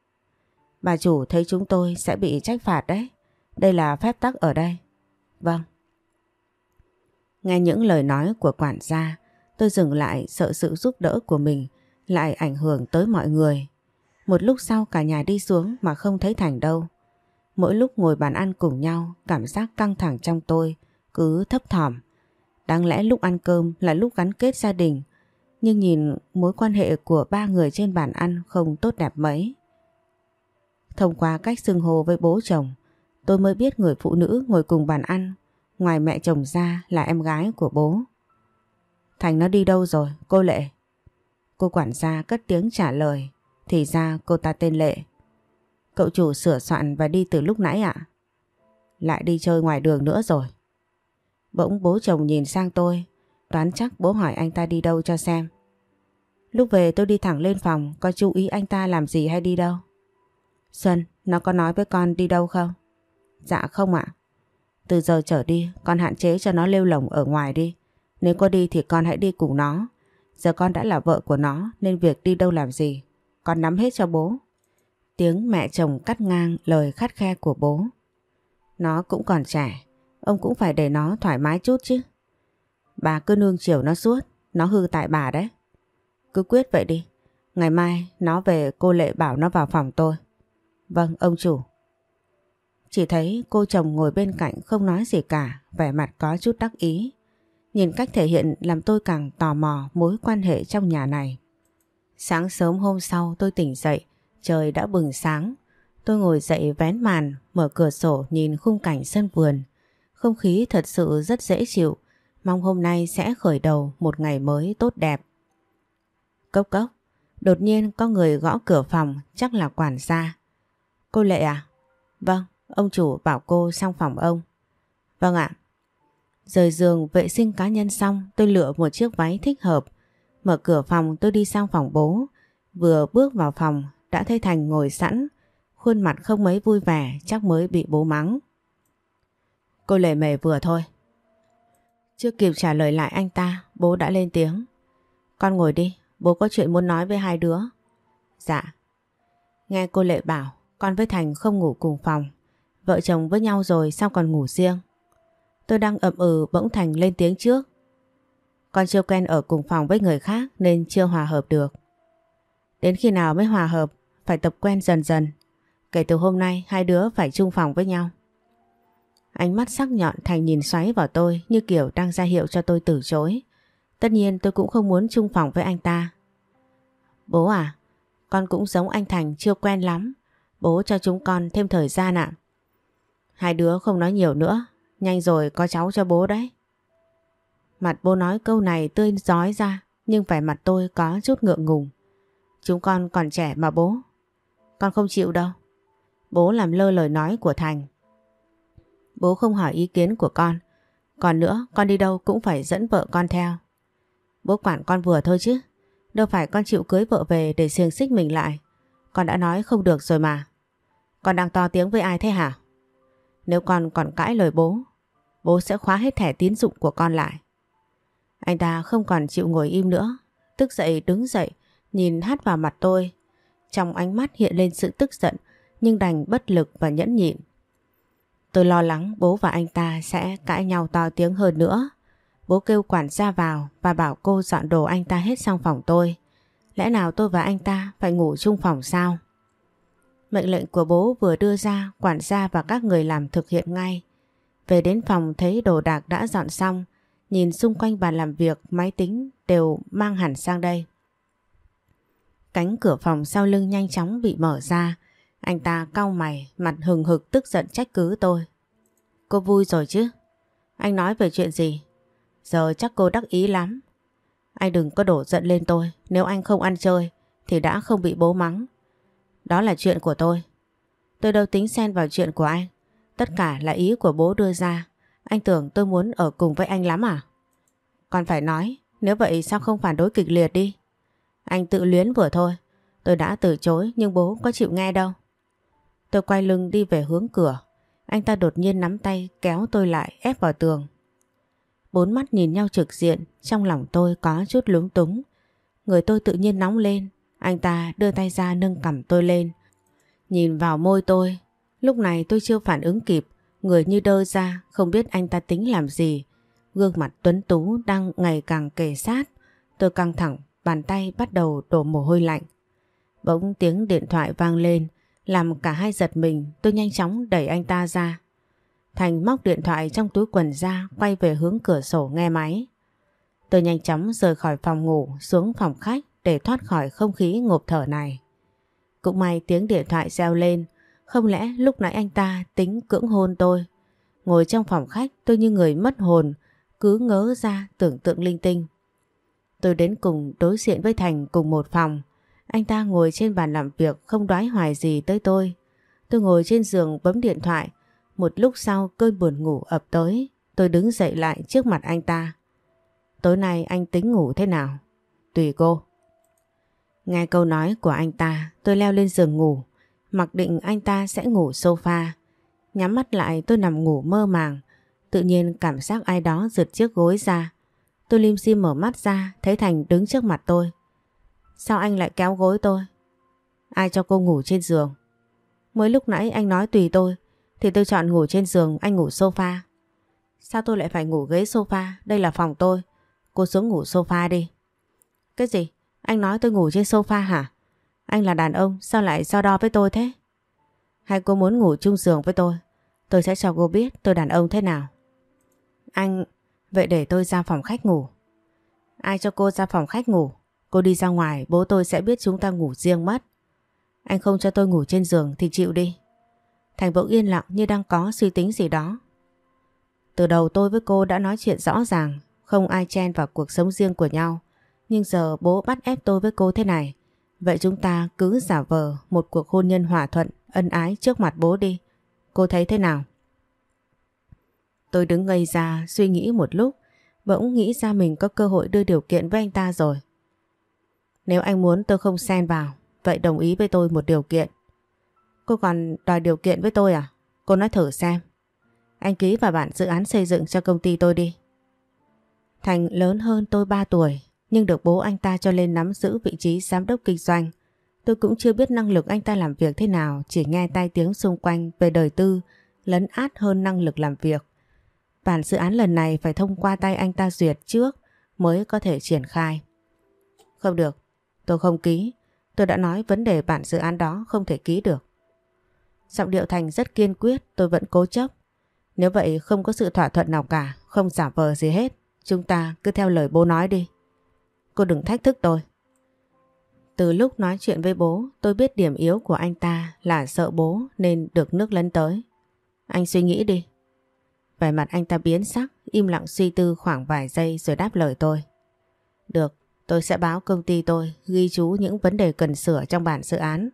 Bà chủ thấy chúng tôi sẽ bị trách phạt đấy. Đây là phép tắc ở đây. Vâng. Nghe những lời nói của quản gia, tôi dừng lại sợ sự giúp đỡ của mình lại ảnh hưởng tới mọi người. Một lúc sau cả nhà đi xuống mà không thấy Thành đâu. Mỗi lúc ngồi bàn ăn cùng nhau, cảm giác căng thẳng trong tôi cứ thấp thỏm. Đáng lẽ lúc ăn cơm là lúc gắn kết gia đình, nhưng nhìn mối quan hệ của ba người trên bàn ăn không tốt đẹp mấy. Thông qua cách xưng hô với bố chồng, tôi mới biết người phụ nữ ngồi cùng bàn ăn, ngoài mẹ chồng ra là em gái của bố. Thành nó đi đâu rồi, cô Lệ? Cô quản gia cất tiếng trả lời, thì ra cô ta tên Lệ. Cậu chủ sửa soạn và đi từ lúc nãy ạ? Lại đi chơi ngoài đường nữa rồi. Bỗng bố chồng nhìn sang tôi, đoán chắc bố hỏi anh ta đi đâu cho xem. Lúc về tôi đi thẳng lên phòng, có chú ý anh ta làm gì hay đi đâu. Xuân, nó có nói với con đi đâu không? Dạ không ạ. Từ giờ trở đi, con hạn chế cho nó lêu lồng ở ngoài đi. Nếu có đi thì con hãy đi cùng nó. Giờ con đã là vợ của nó nên việc đi đâu làm gì, con nắm hết cho bố. Tiếng mẹ chồng cắt ngang lời khắt khe của bố. Nó cũng còn trẻ, ông cũng phải để nó thoải mái chút chứ. Bà cứ nương chiều nó suốt, nó hư tại bà đấy. Cứ quyết vậy đi, ngày mai nó về cô Lệ bảo nó vào phòng tôi. Vâng, ông chủ. Chỉ thấy cô chồng ngồi bên cạnh không nói gì cả, vẻ mặt có chút đắc ý. Nhìn cách thể hiện làm tôi càng tò mò mối quan hệ trong nhà này. Sáng sớm hôm sau tôi tỉnh dậy, trời đã bừng sáng. Tôi ngồi dậy vén màn, mở cửa sổ nhìn khung cảnh sân vườn. Không khí thật sự rất dễ chịu, mong hôm nay sẽ khởi đầu một ngày mới tốt đẹp. Cốc cốc, đột nhiên có người gõ cửa phòng, chắc là quản gia. Cô Lệ à? Vâng, ông chủ bảo cô sang phòng ông. Vâng ạ. Rời giường vệ sinh cá nhân xong tôi lựa một chiếc váy thích hợp. Mở cửa phòng tôi đi sang phòng bố. Vừa bước vào phòng đã thấy Thành ngồi sẵn. Khuôn mặt không mấy vui vẻ chắc mới bị bố mắng. Cô lệ mề vừa thôi. Chưa kịp trả lời lại anh ta, bố đã lên tiếng. Con ngồi đi, bố có chuyện muốn nói với hai đứa. Dạ. Nghe cô Lệ bảo, con với Thành không ngủ cùng phòng. Vợ chồng với nhau rồi sao còn ngủ riêng? Tôi đang ậm ừ bỗng Thành lên tiếng trước. Con chưa quen ở cùng phòng với người khác nên chưa hòa hợp được. Đến khi nào mới hòa hợp, phải tập quen dần dần. Kể từ hôm nay hai đứa phải chung phòng với nhau. Ánh mắt sắc nhọn Thành nhìn xoáy vào tôi như kiểu đang ra hiệu cho tôi từ chối. Tất nhiên tôi cũng không muốn chung phòng với anh ta. Bố à, con cũng giống anh Thành chưa quen lắm. Bố cho chúng con thêm thời gian ạ. Hai đứa không nói nhiều nữa, Nhanh rồi có cháu cho bố đấy. Mặt bố nói câu này tươi giói ra nhưng vẻ mặt tôi có chút ngượng ngùng. Chúng con còn trẻ mà bố. Con không chịu đâu. Bố làm lơ lời nói của Thành. Bố không hỏi ý kiến của con. Còn nữa con đi đâu cũng phải dẫn vợ con theo. Bố quản con vừa thôi chứ. Đâu phải con chịu cưới vợ về để xiềng xích mình lại. Con đã nói không được rồi mà. Con đang to tiếng với ai thế hả? Nếu con còn cãi lời bố bố sẽ khóa hết thẻ tín dụng của con lại. Anh ta không còn chịu ngồi im nữa, tức dậy đứng dậy, nhìn hát vào mặt tôi. Trong ánh mắt hiện lên sự tức giận, nhưng đành bất lực và nhẫn nhịn. Tôi lo lắng bố và anh ta sẽ cãi nhau to tiếng hơn nữa. Bố kêu quản gia vào và bảo cô dọn đồ anh ta hết sang phòng tôi. Lẽ nào tôi và anh ta phải ngủ chung phòng sao? Mệnh lệnh của bố vừa đưa ra, quản gia và các người làm thực hiện ngay. Về đến phòng thấy đồ đạc đã dọn xong, nhìn xung quanh bàn làm việc, máy tính đều mang hẳn sang đây. Cánh cửa phòng sau lưng nhanh chóng bị mở ra, anh ta cau mày, mặt hừng hực tức giận trách cứ tôi. Cô vui rồi chứ? Anh nói về chuyện gì? Giờ chắc cô đắc ý lắm. Anh đừng có đổ giận lên tôi, nếu anh không ăn chơi thì đã không bị bố mắng. Đó là chuyện của tôi. Tôi đâu tính xen vào chuyện của anh. Tất cả là ý của bố đưa ra. Anh tưởng tôi muốn ở cùng với anh lắm à? Còn phải nói, nếu vậy sao không phản đối kịch liệt đi? Anh tự luyến vừa thôi. Tôi đã từ chối nhưng bố có chịu nghe đâu. Tôi quay lưng đi về hướng cửa. Anh ta đột nhiên nắm tay kéo tôi lại ép vào tường. Bốn mắt nhìn nhau trực diện, trong lòng tôi có chút lúng túng. Người tôi tự nhiên nóng lên, anh ta đưa tay ra nâng cầm tôi lên. Nhìn vào môi tôi, Lúc này tôi chưa phản ứng kịp, người như đơ ra, không biết anh ta tính làm gì. Gương mặt tuấn tú đang ngày càng kề sát. Tôi căng thẳng, bàn tay bắt đầu đổ mồ hôi lạnh. Bỗng tiếng điện thoại vang lên, làm cả hai giật mình, tôi nhanh chóng đẩy anh ta ra. Thành móc điện thoại trong túi quần ra, quay về hướng cửa sổ nghe máy. Tôi nhanh chóng rời khỏi phòng ngủ xuống phòng khách để thoát khỏi không khí ngộp thở này. Cũng may tiếng điện thoại reo lên, không lẽ lúc nãy anh ta tính cưỡng hôn tôi? Ngồi trong phòng khách tôi như người mất hồn, cứ ngớ ra tưởng tượng linh tinh. Tôi đến cùng đối diện với Thành cùng một phòng. Anh ta ngồi trên bàn làm việc không đoái hoài gì tới tôi. Tôi ngồi trên giường bấm điện thoại. Một lúc sau cơn buồn ngủ ập tới. Tôi đứng dậy lại trước mặt anh ta. Tối nay anh tính ngủ thế nào? Tùy cô. Nghe câu nói của anh ta, tôi leo lên giường ngủ, mặc định anh ta sẽ ngủ sofa. Nhắm mắt lại tôi nằm ngủ mơ màng, tự nhiên cảm giác ai đó giật chiếc gối ra. Tôi lim dim mở mắt ra, thấy Thành đứng trước mặt tôi. Sao anh lại kéo gối tôi? Ai cho cô ngủ trên giường? Mới lúc nãy anh nói tùy tôi, thì tôi chọn ngủ trên giường, anh ngủ sofa. Sao tôi lại phải ngủ ghế sofa? Đây là phòng tôi. Cô xuống ngủ sofa đi. Cái gì? Anh nói tôi ngủ trên sofa hả? Anh là đàn ông, sao lại so đo với tôi thế? Hay cô muốn ngủ chung giường với tôi? Tôi sẽ cho cô biết tôi đàn ông thế nào. Anh... Vậy để tôi ra phòng khách ngủ. Ai cho cô ra phòng khách ngủ? Cô đi ra ngoài bố tôi sẽ biết chúng ta ngủ riêng mất. Anh không cho tôi ngủ trên giường thì chịu đi. Thành bỗng yên lặng như đang có suy tính gì đó. Từ đầu tôi với cô đã nói chuyện rõ ràng, không ai chen vào cuộc sống riêng của nhau. Nhưng giờ bố bắt ép tôi với cô thế này. Vậy chúng ta cứ giả vờ một cuộc hôn nhân hòa thuận, ân ái trước mặt bố đi. Cô thấy thế nào? Tôi đứng ngây ra suy nghĩ một lúc, bỗng nghĩ ra mình có cơ hội đưa điều kiện với anh ta rồi. Nếu anh muốn tôi không xen vào, vậy đồng ý với tôi một điều kiện. Cô còn đòi điều kiện với tôi à? Cô nói thử xem. Anh ký vào bản dự án xây dựng cho công ty tôi đi. Thành lớn hơn tôi 3 tuổi, nhưng được bố anh ta cho lên nắm giữ vị trí giám đốc kinh doanh. Tôi cũng chưa biết năng lực anh ta làm việc thế nào, chỉ nghe tai tiếng xung quanh về đời tư, lấn át hơn năng lực làm việc. Bản dự án lần này phải thông qua tay anh ta duyệt trước mới có thể triển khai. Không được, tôi không ký. Tôi đã nói vấn đề bản dự án đó không thể ký được. Giọng điệu Thành rất kiên quyết, tôi vẫn cố chấp. Nếu vậy không có sự thỏa thuận nào cả, không giả vờ gì hết. Chúng ta cứ theo lời bố nói đi. Cô đừng thách thức tôi. Từ lúc nói chuyện với bố, tôi biết điểm yếu của anh ta là sợ bố nên được nước lấn tới. Anh suy nghĩ đi. Vẻ mặt anh ta biến sắc, im lặng suy tư khoảng vài giây rồi đáp lời tôi. Được, tôi sẽ báo công ty tôi ghi chú những vấn đề cần sửa trong bản dự án.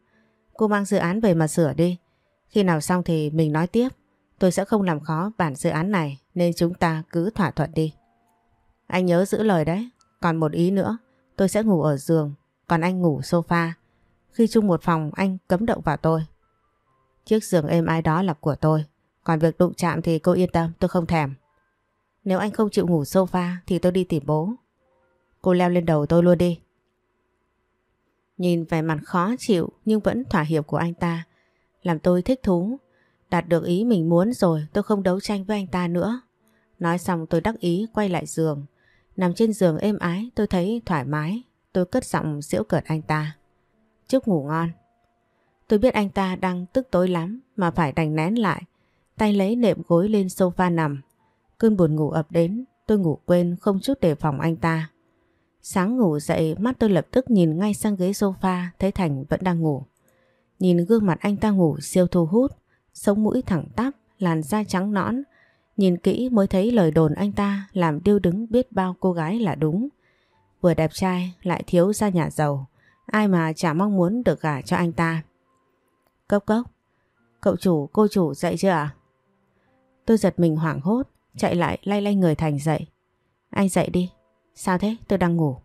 Cô mang dự án về mà sửa đi. Khi nào xong thì mình nói tiếp. Tôi sẽ không làm khó bản dự án này nên chúng ta cứ thỏa thuận đi. Anh nhớ giữ lời đấy. Còn một ý nữa, tôi sẽ ngủ ở giường, còn anh ngủ sofa. Khi chung một phòng anh cấm động vào tôi. Chiếc giường êm ai đó là của tôi. Còn việc đụng chạm thì cô yên tâm tôi không thèm. Nếu anh không chịu ngủ sofa thì tôi đi tìm bố. Cô leo lên đầu tôi luôn đi. Nhìn vẻ mặt khó chịu nhưng vẫn thỏa hiệp của anh ta làm tôi thích thú. Đạt được ý mình muốn rồi tôi không đấu tranh với anh ta nữa. Nói xong tôi đắc ý quay lại giường. Nằm trên giường êm ái tôi thấy thoải mái. Tôi cất giọng giễu cợt anh ta. Chúc ngủ ngon. Tôi biết anh ta đang tức tối lắm mà phải đành nén lại tay lấy nệm gối lên sofa nằm. Cơn buồn ngủ ập đến, tôi ngủ quên không chút đề phòng anh ta. Sáng ngủ dậy mắt tôi lập tức nhìn ngay sang ghế sofa thấy Thành vẫn đang ngủ. Nhìn gương mặt anh ta ngủ siêu thu hút, sống mũi thẳng tắp, làn da trắng nõn. Nhìn kỹ mới thấy lời đồn anh ta làm điêu đứng biết bao cô gái là đúng. Vừa đẹp trai lại thiếu ra nhà giàu, ai mà chả mong muốn được gả cho anh ta. Cốc cốc, cậu chủ cô chủ dậy chưa ạ? Tôi giật mình hoảng hốt, chạy lại lay lay người Thành dậy. Anh dậy đi. Sao thế? Tôi đang ngủ.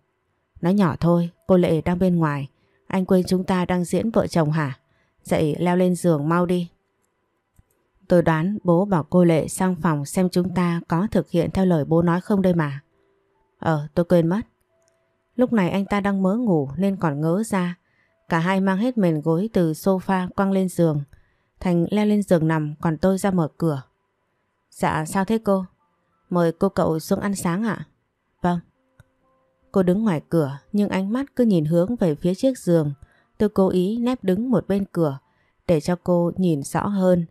Nói nhỏ thôi, cô Lệ đang bên ngoài. Anh quên chúng ta đang diễn vợ chồng hả? Dậy leo lên giường mau đi. Tôi đoán bố bảo cô Lệ sang phòng xem chúng ta có thực hiện theo lời bố nói không đây mà. Ờ, tôi quên mất. Lúc này anh ta đang mớ ngủ nên còn ngớ ra. Cả hai mang hết mền gối từ sofa quăng lên giường. Thành leo lên giường nằm còn tôi ra mở cửa. Dạ sao thế cô? Mời cô cậu xuống ăn sáng ạ? Cô đứng ngoài cửa nhưng ánh mắt cứ nhìn hướng về phía chiếc giường. Tôi cố ý nép đứng một bên cửa để cho cô nhìn rõ hơn.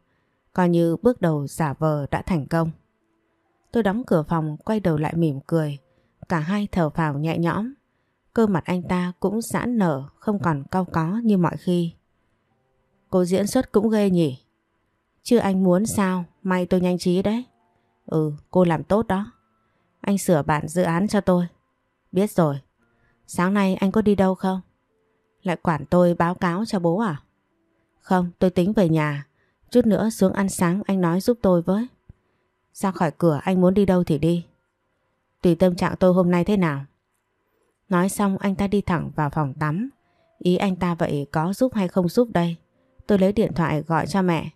Coi như bước đầu giả vờ đã thành công. Tôi đóng cửa phòng quay đầu lại mỉm cười. Cả hai thở phào nhẹ nhõm. Cơ mặt anh ta cũng giãn nở không còn cau có như mọi khi. Cô diễn xuất cũng ghê nhỉ? Chứ anh muốn sao, may tôi nhanh trí đấy. Ừ, cô làm tốt đó. Anh sửa bản dự án cho tôi. Biết rồi. Sáng nay anh có đi đâu không? Lại quản tôi báo cáo cho bố à? Không, tôi tính về nhà. Chút nữa xuống ăn sáng anh nói giúp tôi với. Ra khỏi cửa anh muốn đi đâu thì đi. Tùy tâm trạng tôi hôm nay thế nào. Nói xong anh ta đi thẳng vào phòng tắm. Ý anh ta vậy có giúp hay không giúp đây? Tôi lấy điện thoại gọi cho mẹ.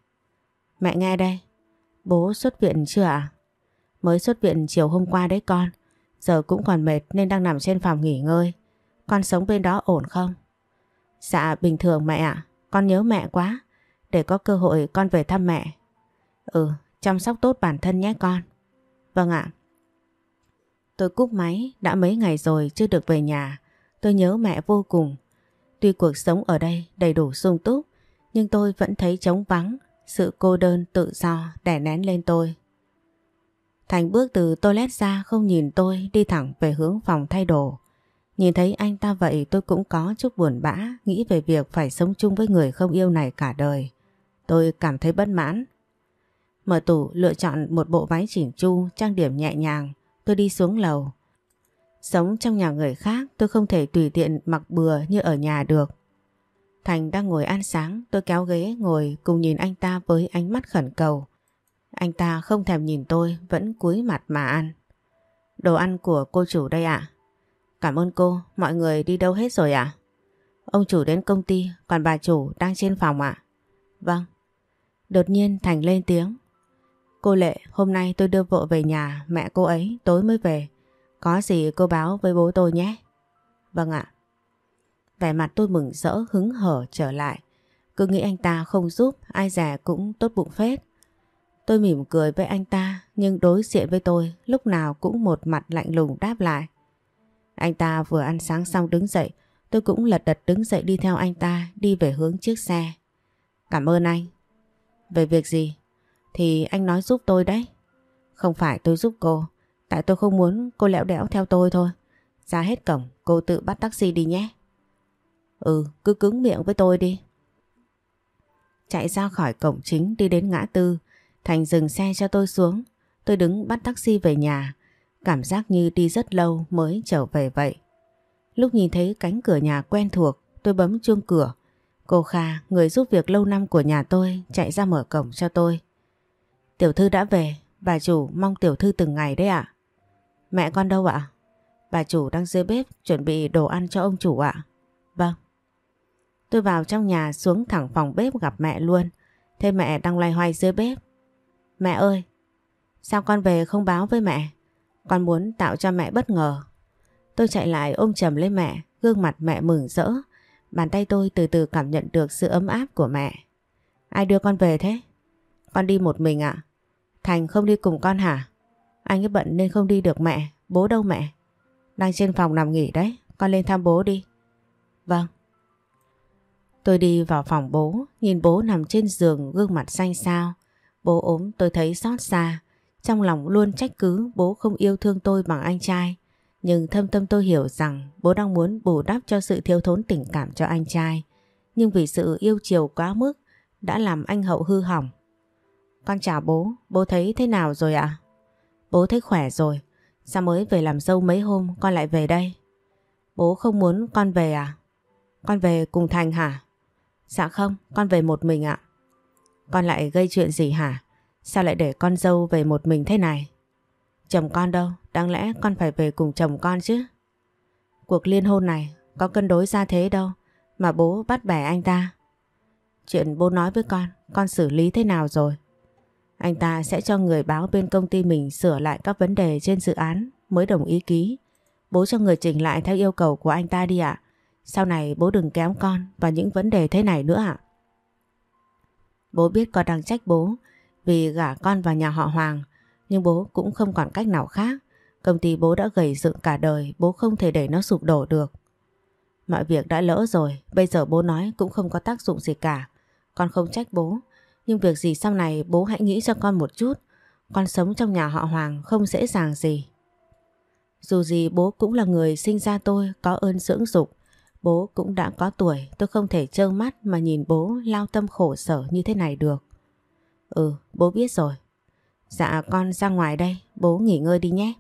Mẹ nghe đây. Bố xuất viện chưa ạ? Mới xuất viện chiều hôm qua đấy con. Giờ cũng còn mệt nên đang nằm trên phòng nghỉ ngơi. Con sống bên đó ổn không? Dạ bình thường mẹ ạ. Con nhớ mẹ quá. Để có cơ hội con về thăm mẹ. Ừ, chăm sóc tốt bản thân nhé con. Vâng ạ. Tôi cúp máy, đã mấy ngày rồi chưa được về nhà. Tôi nhớ mẹ vô cùng. Tuy cuộc sống ở đây đầy đủ sung túc, nhưng tôi vẫn thấy trống vắng, sự cô đơn tự do đè nén lên tôi. Thành bước từ toilet ra không nhìn tôi đi thẳng về hướng phòng thay đồ. Nhìn thấy anh ta vậy tôi cũng có chút buồn bã nghĩ về việc phải sống chung với người không yêu này cả đời. Tôi cảm thấy bất mãn. Mở tủ lựa chọn một bộ váy chỉnh chu, trang điểm nhẹ nhàng. Tôi đi xuống lầu. Sống trong nhà người khác tôi không thể tùy tiện mặc bừa như ở nhà được. Thành đang ngồi ăn sáng tôi kéo ghế ngồi cùng nhìn anh ta với ánh mắt khẩn cầu. Anh ta không thèm nhìn tôi vẫn cúi mặt mà ăn. Đồ ăn của cô chủ đây ạ. Cảm ơn cô, mọi người đi đâu hết rồi ạ? Ông chủ đến công ty, còn bà chủ đang trên phòng ạ. Vâng. Đột nhiên Thành lên tiếng. Cô Lệ, hôm nay tôi đưa vợ về nhà, mẹ cô ấy tối mới về. Có gì cô báo với bố tôi nhé. Vâng ạ. Vẻ mặt tôi mừng rỡ hứng hở trở lại. Cứ nghĩ anh ta không giúp, ai già cũng tốt bụng phết. Tôi mỉm cười với anh ta nhưng đối diện với tôi lúc nào cũng một mặt lạnh lùng đáp lại. Anh ta vừa ăn sáng xong đứng dậy, tôi cũng lật đật đứng dậy đi theo anh ta đi về hướng chiếc xe. Cảm ơn anh. Về việc gì? Thì anh nói giúp tôi đấy. Không phải tôi giúp cô, tại tôi không muốn cô lẹo đẽo theo tôi thôi. Ra hết cổng, cô tự bắt taxi đi nhé. Ừ, cứ cứng miệng với tôi đi. Chạy ra khỏi cổng chính đi đến ngã tư, Thành dừng xe cho tôi xuống. Tôi đứng bắt taxi về nhà, cảm giác như đi rất lâu mới trở về vậy. Lúc nhìn thấy cánh cửa nhà quen thuộc, tôi bấm chuông cửa. Cô Kha, người giúp việc lâu năm của nhà tôi, chạy ra mở cổng cho tôi. Tiểu thư đã về, bà chủ mong tiểu thư từng ngày đấy ạ. Mẹ con đâu ạ? Bà chủ đang dưới bếp chuẩn bị đồ ăn cho ông chủ ạ. Vâng. Tôi vào trong nhà xuống thẳng phòng bếp gặp mẹ luôn. Thế mẹ đang loay hoay dưới bếp. Mẹ ơi, sao con về không báo với mẹ? Con muốn tạo cho mẹ bất ngờ. Tôi chạy lại ôm chầm lấy mẹ, gương mặt mẹ mừng rỡ. Bàn tay tôi từ từ cảm nhận được sự ấm áp của mẹ. Ai đưa con về thế? Con đi một mình ạ. Thành không đi cùng con hả? Anh ấy bận nên không đi được mẹ. Bố đâu mẹ? Đang trên phòng nằm nghỉ đấy. Con lên thăm bố đi. Vâng. Tôi đi vào phòng bố, nhìn bố nằm trên giường gương mặt xanh xao. Bố ốm tôi thấy xót xa. Trong lòng luôn trách cứ bố không yêu thương tôi bằng anh trai. Nhưng thâm tâm tôi hiểu rằng bố đang muốn bù đắp cho sự thiếu thốn tình cảm cho anh trai. Nhưng vì sự yêu chiều quá mức đã làm anh Hậu hư hỏng. Con chào bố, bố thấy thế nào rồi ạ? Bố thấy khỏe rồi, sao mới về làm dâu mấy hôm con lại về đây? Bố không muốn con về à? Con về cùng Thành hả? Dạ không, con về một mình ạ. Con lại gây chuyện gì hả? Sao lại để con dâu về một mình thế này? Chồng con đâu? Đáng lẽ con phải về cùng chồng con chứ? Cuộc liên hôn này có cân đối ra thế đâu mà bố bắt bẻ anh ta. Chuyện bố nói với con, con xử lý thế nào rồi? Anh ta sẽ cho người báo bên công ty mình sửa lại các vấn đề trên dự án mới đồng ý ký. Bố cho người chỉnh lại theo yêu cầu của anh ta đi ạ. Sau này bố đừng kéo con vào những vấn đề thế này nữa ạ. Bố biết con đang trách bố vì gả con vào nhà họ Hoàng, nhưng bố cũng không còn cách nào khác. Công ty bố đã gầy dựng cả đời, bố không thể để nó sụp đổ được. Mọi việc đã lỡ rồi, bây giờ bố nói cũng không có tác dụng gì cả. Con không trách bố, nhưng việc gì sau này bố hãy nghĩ cho con một chút. Con sống trong nhà họ Hoàng không dễ dàng gì. Dù gì bố cũng là người sinh ra tôi có ơn dưỡng dục. Bố cũng đã có tuổi tôi không thể trơ mắt mà nhìn bố lao tâm khổ sở như thế này được. Ừ bố biết rồi. Dạ con ra ngoài đây bố nghỉ ngơi đi nhé.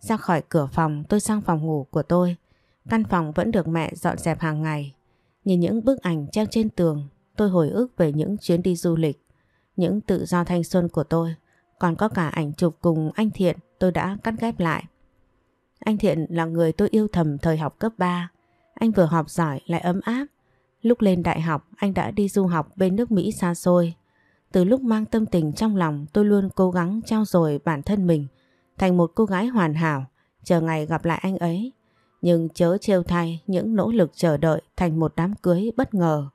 Ra khỏi cửa phòng tôi sang phòng ngủ của tôi. Căn phòng vẫn được mẹ dọn dẹp hàng ngày. Nhìn những bức ảnh treo trên tường tôi hồi ức về những chuyến đi du lịch, những tự do thanh xuân của tôi, còn có cả ảnh chụp cùng anh Thiện tôi đã cắt ghép lại. Anh Thiện là người tôi yêu thầm thời học cấp 3. Anh vừa học giỏi lại ấm áp. Lúc lên đại học anh đã đi du học bên nước Mỹ xa xôi. Từ lúc mang tâm tình trong lòng tôi luôn cố gắng trao dồi bản thân mình thành một cô gái hoàn hảo, chờ ngày gặp lại anh ấy. Nhưng chớ trêu thay những nỗ lực chờ đợi thành một đám cưới bất ngờ.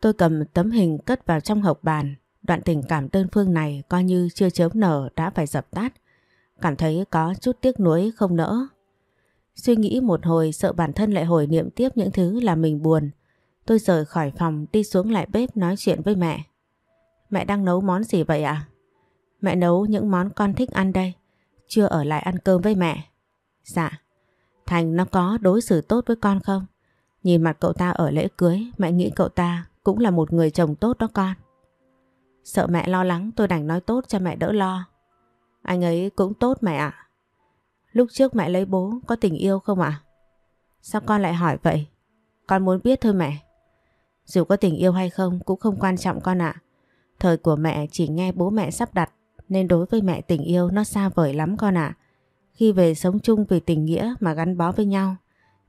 Tôi cầm tấm hình cất vào trong hộp bàn, đoạn tình cảm đơn phương này coi như chưa chớm nở đã phải dập tắt. Cảm thấy có chút tiếc nuối không nỡ. Suy nghĩ một hồi sợ bản thân lại hồi niệm tiếp những thứ làm mình buồn. Tôi rời khỏi phòng đi xuống lại bếp nói chuyện với mẹ. Mẹ đang nấu món gì vậy ạ? Mẹ nấu những món con thích ăn đây. Chưa ở lại ăn cơm với mẹ. Dạ. Thành nó có đối xử tốt với con không? Nhìn mặt cậu ta ở lễ cưới, mẹ nghĩ cậu ta cũng là một người chồng tốt đó con. Sợ mẹ lo lắng tôi đành nói tốt cho mẹ đỡ lo. Anh ấy cũng tốt mẹ ạ. Lúc trước mẹ lấy bố có tình yêu không ạ? Sao con lại hỏi vậy? Con muốn biết thôi mẹ. Dù có tình yêu hay không cũng không quan trọng con ạ. Thời của mẹ chỉ nghe bố mẹ sắp đặt nên đối với mẹ tình yêu nó xa vời lắm con ạ. Khi về sống chung vì tình nghĩa mà gắn bó với nhau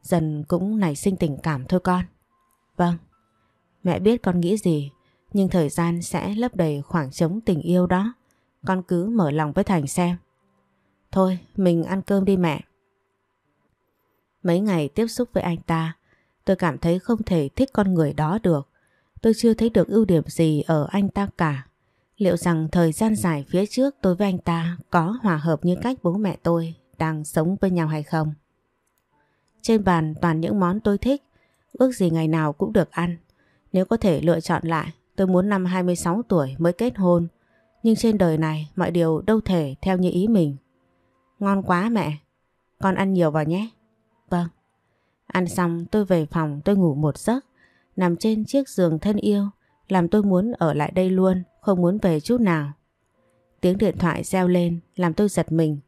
dần cũng nảy sinh tình cảm thôi con. Vâng, mẹ biết con nghĩ gì nhưng thời gian sẽ lấp đầy khoảng trống tình yêu đó. Con cứ mở lòng với Thành xem. Thôi mình ăn cơm đi mẹ. Mấy ngày tiếp xúc với anh ta tôi cảm thấy không thể thích con người đó được. Tôi chưa thấy được ưu điểm gì ở anh ta cả. Liệu rằng thời gian dài phía trước tôi với anh ta có hòa hợp như cách bố mẹ tôi đang sống với nhau hay không? Trên bàn toàn những món tôi thích, ước gì ngày nào cũng được ăn. Nếu có thể lựa chọn lại, tôi muốn năm 26 tuổi mới kết hôn. Nhưng trên đời này mọi điều đâu thể theo như ý mình. Ngon quá mẹ, con ăn nhiều vào nhé. Vâng. Ăn xong tôi về phòng tôi ngủ một giấc, nằm trên chiếc giường thân yêu, làm tôi muốn ở lại đây luôn, không muốn về chút nào. Tiếng điện thoại reo lên làm tôi giật mình.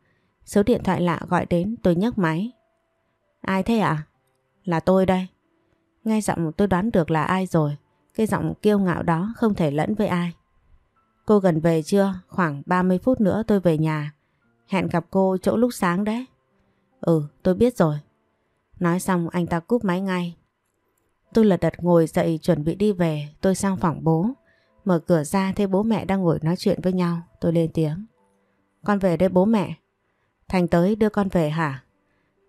Số điện thoại lạ gọi đến tôi nhấc máy. Ai thế ạ? À? Là tôi đây. ngay giọng tôi đoán được là ai rồi. Cái giọng kiêu ngạo đó không thể lẫn với ai. Cô gần về chưa? Khoảng 30 phút nữa tôi về nhà. Hẹn gặp cô chỗ lúc sáng đấy. Ừ, tôi biết rồi. Nói xong anh ta cúp máy ngay. Tôi lật đật ngồi dậy chuẩn bị đi về, tôi sang phòng bố. Mở cửa ra thấy bố mẹ đang ngồi nói chuyện với nhau, tôi lên tiếng. Con về đây bố mẹ. Thành tới đưa con về hả?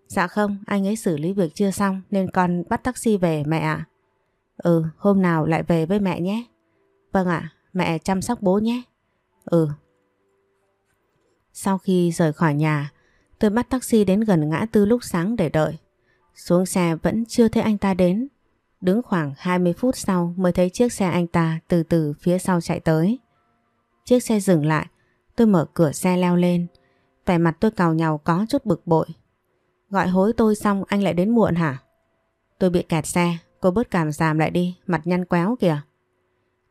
Dạ không, anh ấy xử lý việc chưa xong nên con bắt taxi về mẹ ạ. Ừ, hôm nào lại về với mẹ nhé. Vâng ạ, mẹ chăm sóc bố nhé. Ừ. Sau khi rời khỏi nhà, tôi bắt taxi đến gần ngã tư lúc sáng để đợi. Xuống xe vẫn chưa thấy anh ta đến. Đứng khoảng 20 phút sau mới thấy chiếc xe anh ta từ từ phía sau chạy tới. Chiếc xe dừng lại, tôi mở cửa xe leo lên. Vẻ mặt tôi cào nhào có chút bực bội. Gọi hối tôi xong anh lại đến muộn hả? Tôi bị kẹt xe, cô bớt cảm giảm lại đi, mặt nhăn quéo kìa.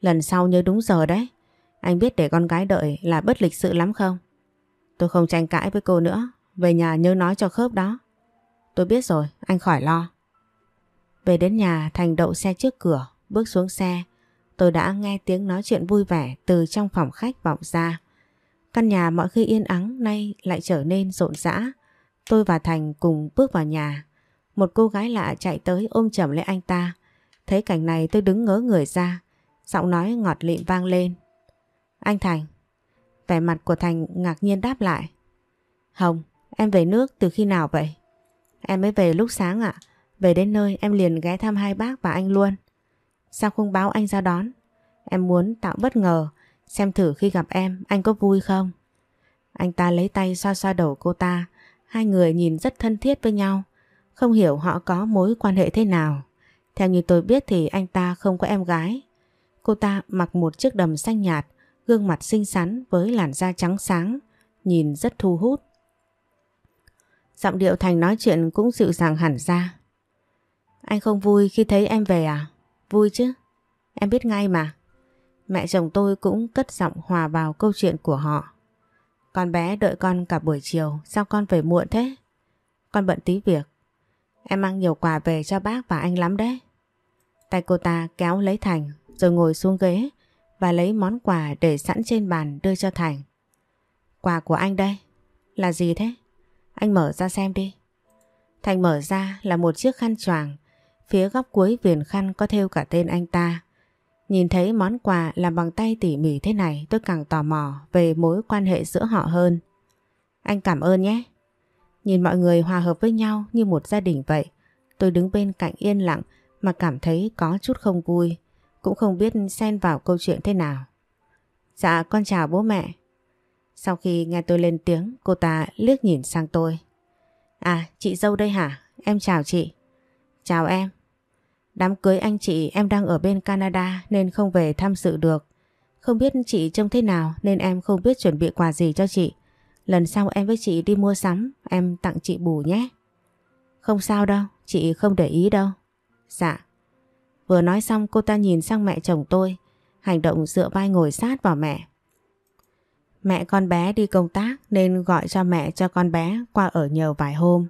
Lần sau nhớ đúng giờ đấy. Anh biết để con gái đợi là bất lịch sự lắm không? Tôi không tranh cãi với cô nữa, về nhà nhớ nói cho khớp đó. Tôi biết rồi, anh khỏi lo. Về đến nhà Thành đậu xe trước cửa, bước xuống xe. Tôi đã nghe tiếng nói chuyện vui vẻ từ trong phòng khách vọng ra. Căn nhà mọi khi yên ắng nay lại trở nên rộn rã. Tôi và Thành cùng bước vào nhà. Một cô gái lạ chạy tới ôm chầm lấy anh ta. Thấy cảnh này tôi đứng ngớ người ra. Giọng nói ngọt lịm vang lên. Anh Thành. Vẻ mặt của Thành ngạc nhiên đáp lại. Hồng, em về nước từ khi nào vậy? Em mới về lúc sáng ạ. Về đến nơi em liền ghé thăm hai bác và anh luôn. Sao không báo anh ra đón? Em muốn tạo bất ngờ, xem thử khi gặp em anh có vui không? Anh ta lấy tay xoa xoa đầu cô ta, hai người nhìn rất thân thiết với nhau. Không hiểu họ có mối quan hệ thế nào. Theo như tôi biết thì anh ta không có em gái. Cô ta mặc một chiếc đầm xanh nhạt, gương mặt xinh xắn với làn da trắng sáng, nhìn rất thu hút. Giọng điệu Thành nói chuyện cũng dịu dàng hẳn ra. Anh không vui khi thấy em về à? Vui chứ. Em biết ngay mà. Mẹ chồng tôi cũng cất giọng hòa vào câu chuyện của họ. Con bé đợi con cả buổi chiều, sao con về muộn thế? Con bận tí việc. Em mang nhiều quà về cho bác và anh lắm đấy. Tay cô ta kéo lấy Thành rồi ngồi xuống ghế và lấy món quà để sẵn trên bàn đưa cho Thành. Quà của anh đây. Là gì thế? Anh mở ra xem đi. Thành mở ra là một chiếc khăn choàng Phía góc cuối viền khăn có thêu cả tên anh ta. Nhìn thấy món quà làm bằng tay tỉ mỉ thế này, tôi càng tò mò về mối quan hệ giữa họ hơn. Anh cảm ơn nhé. Nhìn mọi người hòa hợp với nhau như một gia đình vậy. Tôi đứng bên cạnh yên lặng mà cảm thấy có chút không vui. Cũng không biết xen vào câu chuyện thế nào. Dạ con chào bố mẹ. Sau khi nghe tôi lên tiếng cô ta liếc nhìn sang tôi. À chị dâu đây hả? Em chào chị. Chào em. Đám cưới anh chị em đang ở bên Canada nên không về tham dự được. Không biết chị trông thế nào nên em không biết chuẩn bị quà gì cho chị. Lần sau em với chị đi mua sắm, em tặng chị bù nhé. Không sao đâu, chị không để ý đâu. Dạ. Vừa nói xong cô ta nhìn sang mẹ chồng tôi, hành động dựa vai ngồi sát vào mẹ. Mẹ con bé đi công tác nên gọi cho mẹ cho con bé qua ở nhờ vài hôm.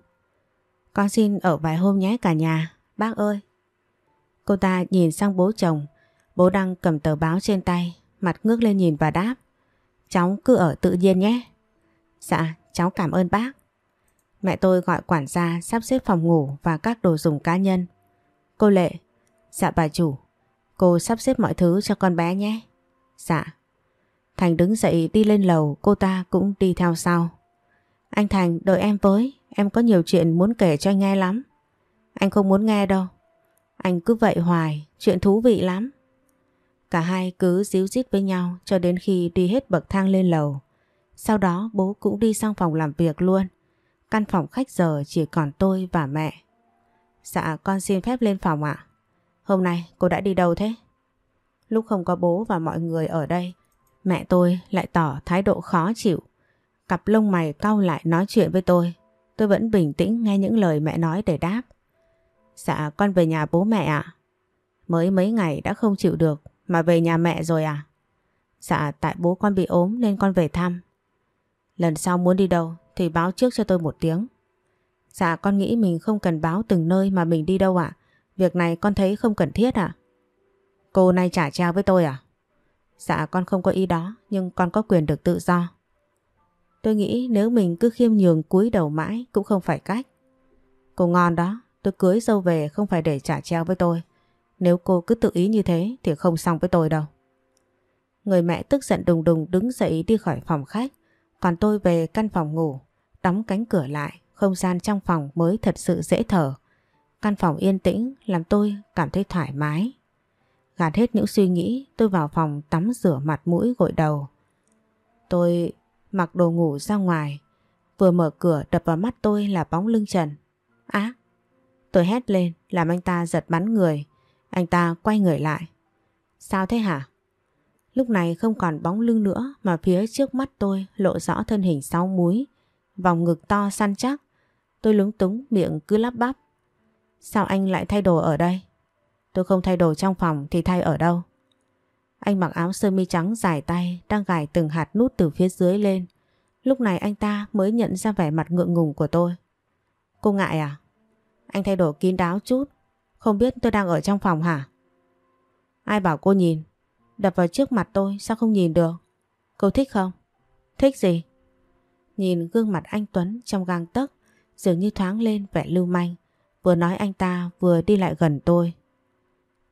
Con xin ở vài hôm nhé cả nhà, bác ơi. Cô ta nhìn sang bố chồng, bố đang cầm tờ báo trên tay, mặt ngước lên nhìn và đáp. Cháu cứ ở tự nhiên nhé. Dạ, cháu cảm ơn bác. Mẹ tôi gọi quản gia sắp xếp phòng ngủ và các đồ dùng cá nhân. Cô Lệ. Dạ bà chủ. Cô sắp xếp mọi thứ cho con bé nhé. Dạ. Thành đứng dậy đi lên lầu, cô ta cũng đi theo sau. Anh Thành đợi em với, em có nhiều chuyện muốn kể cho anh nghe lắm. Anh không muốn nghe đâu. Anh cứ vậy hoài, chuyện thú vị lắm. Cả hai cứ díu dít với nhau cho đến khi đi hết bậc thang lên lầu. Sau đó bố cũng đi sang phòng làm việc luôn. Căn phòng khách giờ chỉ còn tôi và mẹ. Dạ con xin phép lên phòng ạ. Hôm nay cô đã đi đâu thế? Lúc không có bố và mọi người ở đây, mẹ tôi lại tỏ thái độ khó chịu. Cặp lông mày cau lại nói chuyện với tôi. Tôi vẫn bình tĩnh nghe những lời mẹ nói để đáp. Dạ con về nhà bố mẹ ạ. Mới mấy ngày đã không chịu được mà về nhà mẹ rồi à? Dạ tại bố con bị ốm nên con về thăm. Lần sau muốn đi đâu thì báo trước cho tôi một tiếng. Dạ con nghĩ mình không cần báo từng nơi mà mình đi đâu ạ. Việc này con thấy không cần thiết à? Cô nay trả treo với tôi à? Dạ con không có ý đó nhưng con có quyền được tự do. Tôi nghĩ nếu mình cứ khiêm nhường cúi đầu mãi cũng không phải cách. Cô ngon đó, tôi cưới dâu về không phải để trả treo với tôi. Nếu cô cứ tự ý như thế thì không xong với tôi đâu. Người mẹ tức giận đùng đùng đứng dậy đi khỏi phòng khách. Còn tôi về căn phòng ngủ, đóng cánh cửa lại, không gian trong phòng mới thật sự dễ thở. Căn phòng yên tĩnh làm tôi cảm thấy thoải mái. Gạt hết những suy nghĩ, tôi vào phòng tắm rửa mặt mũi gội đầu. Tôi mặc đồ ngủ ra ngoài, vừa mở cửa đập vào mắt tôi là bóng lưng Trần. Á! tôi hét lên làm anh ta giật bắn người. Anh ta quay người lại. Sao thế hả? Lúc này không còn bóng lưng nữa mà phía trước mắt tôi lộ rõ thân hình sáu múi, vòng ngực to săn chắc. Tôi lúng túng miệng cứ lắp bắp. Sao anh lại thay đồ ở đây? Tôi không thay đồ trong phòng thì thay ở đâu? Anh mặc áo sơ mi trắng dài tay, đang gài từng hạt nút từ phía dưới lên. Lúc này anh ta mới nhận ra vẻ mặt ngượng ngùng của tôi. Cô ngại à? Anh thay đồ kín đáo chút. Không biết tôi đang ở trong phòng hả? Ai bảo cô nhìn? Đập vào trước mặt tôi, sao không nhìn được? Cô thích không? Thích gì? Nhìn gương mặt anh Tuấn trong gang tấc, dường như thoáng lên vẻ lưu manh. Vừa nói anh ta vừa đi lại gần tôi.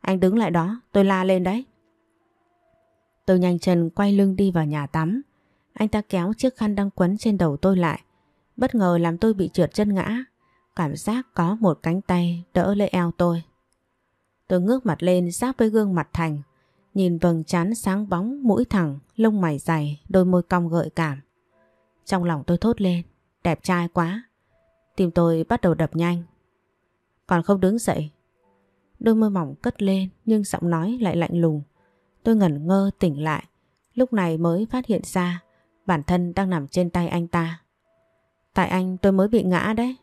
Anh đứng lại đó, tôi la lên đấy. Tôi nhanh chân quay lưng đi vào nhà tắm. Anh ta kéo chiếc khăn đang quấn trên đầu tôi lại. Bất ngờ làm tôi bị trượt chân ngã. Cảm giác có một cánh tay đỡ lấy eo tôi. Tôi ngước mặt lên giáp với gương mặt Thành. Nhìn vầng trán sáng bóng, mũi thẳng, lông mày dày, đôi môi cong gợi cảm. Trong lòng tôi thốt lên, đẹp trai quá. Tim tôi bắt đầu đập nhanh. Còn không đứng dậy. Đôi môi mỏng cất lên nhưng giọng nói lại lạnh lùng. Tôi ngẩn ngơ tỉnh lại. Lúc này mới phát hiện ra bản thân đang nằm trên tay anh ta. Tại anh tôi mới bị ngã đấy.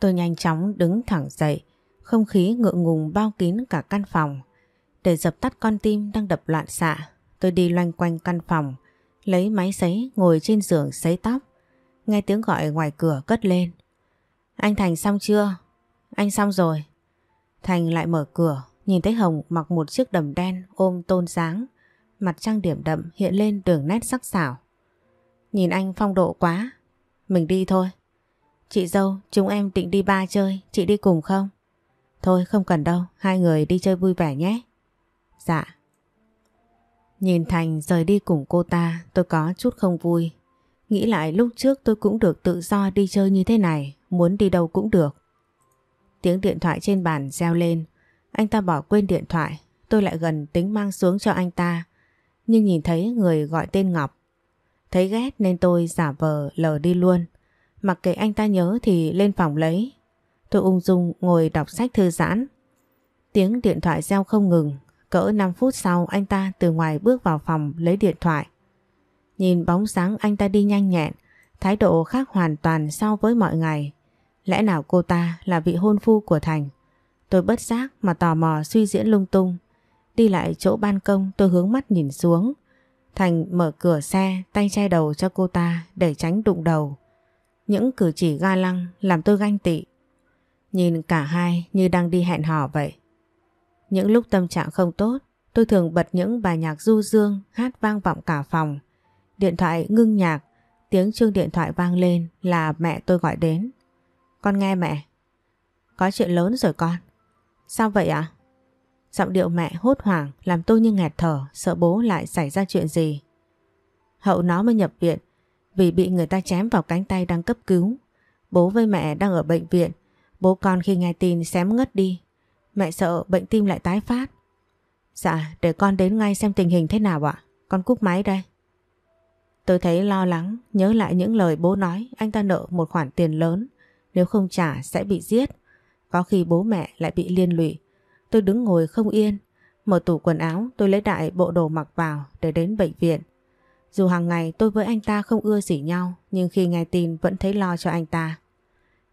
Tôi nhanh chóng đứng thẳng dậy. Không khí ngượng ngùng bao kín cả căn phòng. Để dập tắt con tim đang đập loạn xạ, tôi đi loanh quanh căn phòng, lấy máy sấy ngồi trên giường sấy tóc. Nghe tiếng gọi ngoài cửa cất lên. Anh Thành xong chưa? Anh xong rồi. Thành lại mở cửa, nhìn thấy Hồng mặc một chiếc đầm đen ôm tôn dáng, mặt trang điểm đậm hiện lên đường nét sắc sảo. Nhìn anh phong độ quá, mình đi thôi. Chị dâu, chúng em định đi ba chơi, chị đi cùng không? Thôi không cần đâu, hai người đi chơi vui vẻ nhé. Dạ. Nhìn Thành rời đi cùng cô ta tôi có chút không vui. Nghĩ lại lúc trước tôi cũng được tự do đi chơi như thế này, muốn đi đâu cũng được. Tiếng điện thoại trên bàn reo lên, anh ta bỏ quên điện thoại, tôi lại gần tính mang xuống cho anh ta. Nhưng nhìn thấy người gọi tên Ngọc. Thấy ghét nên tôi giả vờ lờ đi luôn. Mặc kệ anh ta nhớ thì lên phòng lấy. Tôi ung dung ngồi đọc sách thư giãn. Tiếng điện thoại reo không ngừng. Cỡ 5 phút sau anh ta từ ngoài bước vào phòng lấy điện thoại. Nhìn bóng sáng anh ta đi nhanh nhẹn, thái độ khác hoàn toàn so với mọi ngày. Lẽ nào cô ta là vị hôn phu của Thành? Tôi bất giác mà tò mò suy diễn lung tung. Đi lại chỗ ban công, tôi hướng mắt nhìn xuống. Thành mở cửa xe, tay che đầu cho cô ta để tránh đụng đầu. Những cử chỉ ga lăng làm tôi ganh tị. Nhìn cả hai như đang đi hẹn hò vậy. Những lúc tâm trạng không tốt, tôi thường bật những bài nhạc du dương, hát vang vọng cả phòng. Điện thoại ngưng nhạc, tiếng chuông điện thoại vang lên là mẹ tôi gọi đến. Con nghe mẹ. Có chuyện lớn rồi con. Sao vậy ạ? Giọng điệu mẹ hốt hoảng làm tôi như nghẹt thở sợ bố lại xảy ra chuyện gì. Hậu nó mới nhập viện vì bị người ta chém vào cánh tay đang cấp cứu. Bố với mẹ đang ở bệnh viện. Bố con khi nghe tin xém ngất đi. Mẹ sợ bệnh tim lại tái phát. Dạ, để con đến ngay xem tình hình thế nào ạ. Con cúp máy đây. Tôi thấy lo lắng, nhớ lại những lời bố nói anh ta nợ một khoản tiền lớn. Nếu không trả, sẽ bị giết. Có khi bố mẹ lại bị liên lụy. Tôi đứng ngồi không yên. Mở tủ quần áo, tôi lấy đại bộ đồ mặc vào để đến bệnh viện. Dù hàng ngày tôi với anh ta không ưa gì nhau, nhưng khi nghe tin vẫn thấy lo cho anh ta.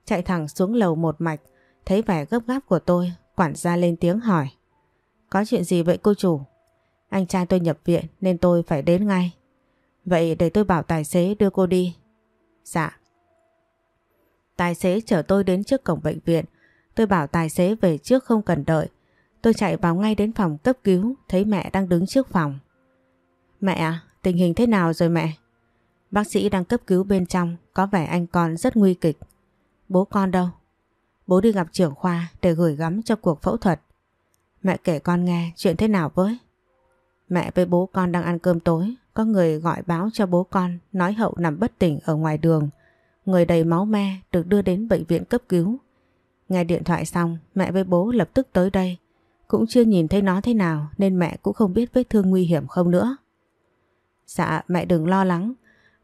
Chạy thẳng xuống lầu một mạch, thấy vẻ gấp gáp của tôi, quản gia lên tiếng hỏi. Có chuyện gì vậy cô chủ? Anh trai tôi nhập viện nên tôi phải đến ngay. Vậy để tôi bảo tài xế đưa cô đi. Dạ. Tài xế chở tôi đến trước cổng bệnh viện. Tôi bảo tài xế về trước không cần đợi. Tôi chạy vào ngay đến phòng cấp cứu, thấy mẹ đang đứng trước phòng. Mẹ à, tình hình thế nào rồi mẹ? Bác sĩ đang cấp cứu bên trong, có vẻ anh con rất nguy kịch. Bố con đâu? Bố đi gặp trưởng khoa để gửi gắm cho cuộc phẫu thuật. Mẹ kể con nghe chuyện thế nào với? Mẹ với bố con đang ăn cơm tối, có người gọi báo cho bố con nói hậu nằm bất tỉnh ở ngoài đường. Người đầy máu me được đưa đến bệnh viện cấp cứu. Nghe điện thoại xong, mẹ với bố lập tức tới đây. Cũng chưa nhìn thấy nó thế nào nên mẹ cũng không biết vết thương nguy hiểm không nữa. Dạ mẹ đừng lo lắng,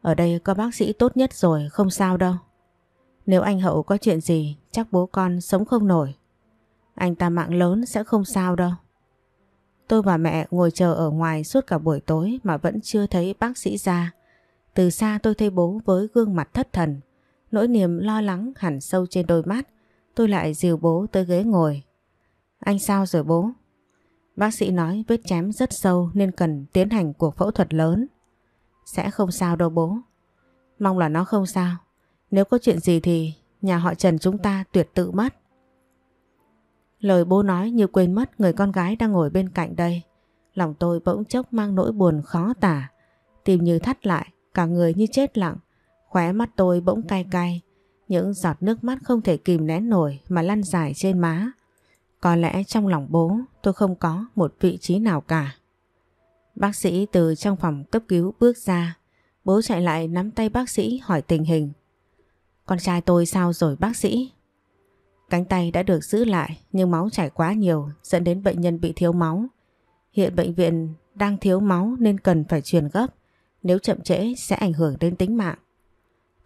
ở đây có bác sĩ tốt nhất rồi, không sao đâu. Nếu anh Hậu có chuyện gì, chắc bố con sống không nổi. Anh ta mạng lớn sẽ không sao đâu. Tôi và mẹ ngồi chờ ở ngoài suốt cả buổi tối mà vẫn chưa thấy bác sĩ ra. Từ xa tôi thấy bố với gương mặt thất thần. Nỗi niềm lo lắng hẳn sâu trên đôi mắt. Tôi lại dìu bố tới ghế ngồi. Anh sao rồi bố? Bác sĩ nói vết chém rất sâu nên cần tiến hành cuộc phẫu thuật lớn. Sẽ không sao đâu bố. Mong là nó không sao. Nếu có chuyện gì thì nhà họ Trần chúng ta tuyệt tự mất. Lời bố nói như quên mất người con gái đang ngồi bên cạnh đây. Lòng tôi bỗng chốc mang nỗi buồn khó tả. Tìm như thắt lại, cả người như chết lặng. Khóe mắt tôi bỗng cay cay. Những giọt nước mắt không thể kìm nén nổi mà lăn dài trên má. Có lẽ trong lòng bố, tôi không có một vị trí nào cả. Bác sĩ từ trong phòng cấp cứu bước ra. Bố chạy lại nắm tay bác sĩ hỏi tình hình. Con trai tôi sao rồi bác sĩ? Cánh tay đã được giữ lại nhưng máu chảy quá nhiều, dẫn đến bệnh nhân bị thiếu máu. Hiện bệnh viện đang thiếu máu nên cần phải truyền gấp. Nếu chậm trễ sẽ ảnh hưởng đến tính mạng.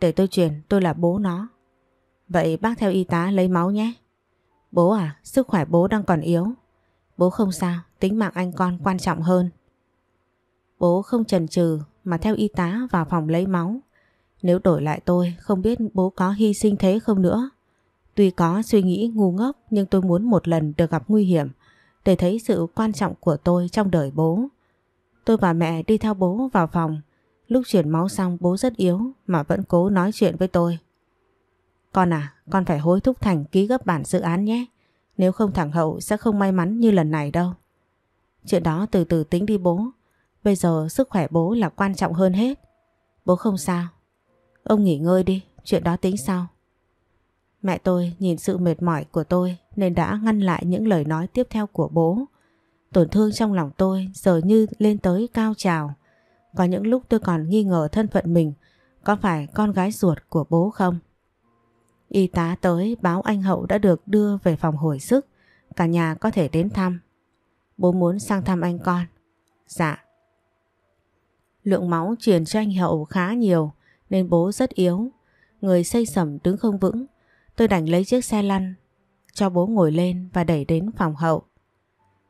Để tôi truyền tôi là bố nó. Vậy bác theo y tá lấy máu nhé. Bố à, sức khỏe bố đang còn yếu. Bố không sao, tính mạng anh con quan trọng hơn. Bố không chần chừ mà theo y tá vào phòng lấy máu. Nếu đổi lại tôi không biết bố có hy sinh thế không nữa. Tuy có suy nghĩ ngu ngốc nhưng tôi muốn một lần được gặp nguy hiểm để thấy sự quan trọng của tôi trong đời bố. Tôi và mẹ đi theo bố vào phòng. Lúc chuyển máu xong bố rất yếu mà vẫn cố nói chuyện với tôi. Con à, con phải hối thúc Thành ký gấp bản dự án nhé. Nếu không thẳng Hậu sẽ không may mắn như lần này đâu. Chuyện đó từ từ tính đi bố. Bây giờ sức khỏe bố là quan trọng hơn hết. Bố không sao. Ông nghỉ ngơi đi, chuyện đó tính sau. Mẹ tôi nhìn sự mệt mỏi của tôi nên đã ngăn lại những lời nói tiếp theo của bố. Tổn thương trong lòng tôi giờ như lên tới cao trào. Có những lúc tôi còn nghi ngờ thân phận mình có phải con gái ruột của bố không? Y tá tới báo anh Hậu đã được đưa về phòng hồi sức, cả nhà có thể đến thăm. Bố muốn sang thăm anh con. Dạ. Lượng máu truyền cho anh Hậu khá nhiều nên bố rất yếu. Người xây sẩm đứng không vững. Tôi đành lấy chiếc xe lăn cho bố ngồi lên và đẩy đến phòng hậu.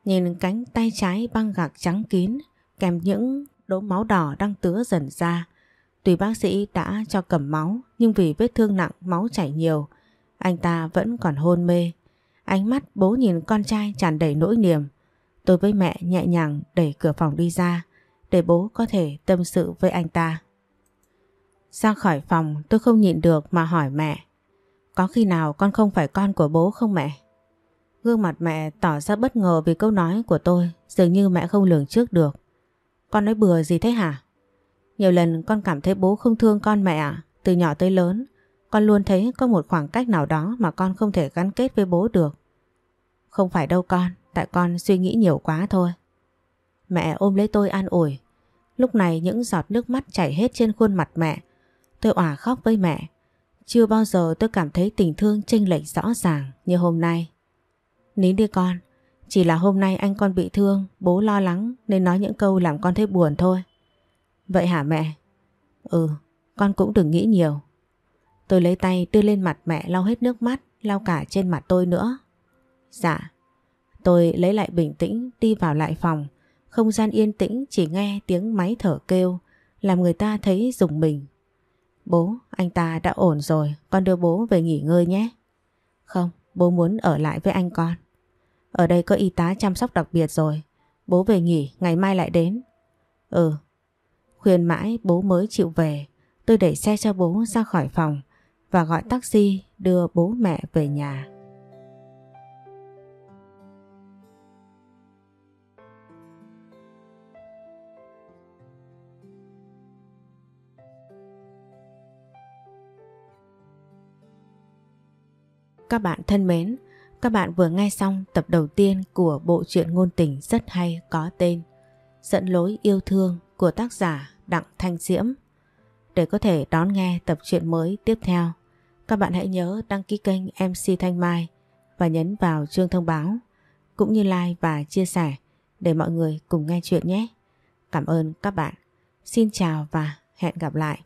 Nhìn cánh tay trái băng gạc trắng kín kèm những đốm máu đỏ đang tứa dần ra. Tuy bác sĩ đã cho cầm máu nhưng vì vết thương nặng máu chảy nhiều, anh ta vẫn còn hôn mê. Ánh mắt bố nhìn con trai tràn đầy nỗi niềm. Tôi với mẹ nhẹ nhàng đẩy cửa phòng đi ra để bố có thể tâm sự với anh ta. Ra khỏi phòng tôi không nhịn được mà hỏi mẹ. Có khi nào con không phải con của bố không mẹ? Gương mặt mẹ tỏ ra bất ngờ vì câu nói của tôi dường như mẹ không lường trước được. Con nói bừa gì thế hả? Nhiều lần con cảm thấy bố không thương con mẹ à? Từ nhỏ tới lớn, con luôn thấy có một khoảng cách nào đó mà con không thể gắn kết với bố được. Không phải đâu con, tại con suy nghĩ nhiều quá thôi. Mẹ ôm lấy tôi an ủi. Lúc này những giọt nước mắt chảy hết trên khuôn mặt mẹ. Tôi òa khóc với mẹ. Chưa bao giờ tôi cảm thấy tình thương chênh lệch rõ ràng như hôm nay. Nín đi con, chỉ là hôm nay anh con bị thương, bố lo lắng nên nói những câu làm con thấy buồn thôi. Vậy hả mẹ? Ừ, con cũng đừng nghĩ nhiều. Tôi lấy tay đưa lên mặt mẹ lau hết nước mắt, lau cả trên mặt tôi nữa. Dạ. Tôi lấy lại bình tĩnh đi vào lại phòng. Không gian yên tĩnh chỉ nghe tiếng máy thở kêu làm người ta thấy rùng mình. Bố, anh ta đã ổn rồi, con đưa bố về nghỉ ngơi nhé. Không, bố muốn ở lại với anh con. Ở đây có y tá chăm sóc đặc biệt rồi. Bố về nghỉ, ngày mai lại đến. Ừ. Khuyên mãi bố mới chịu về. Tôi đẩy xe cho bố ra khỏi phòng và gọi taxi đưa bố mẹ về nhà. Các bạn thân mến, các bạn vừa nghe xong tập đầu tiên của bộ truyện ngôn tình rất hay có tên Dẫn lối yêu thương của tác giả Đặng Thanh Diễm. Để có thể đón nghe tập truyện mới tiếp theo, các bạn hãy nhớ đăng ký kênh MC Thanh Mai và nhấn vào chuông thông báo cũng như like và chia sẻ để mọi người cùng nghe chuyện nhé. Cảm ơn các bạn. Xin chào và hẹn gặp lại.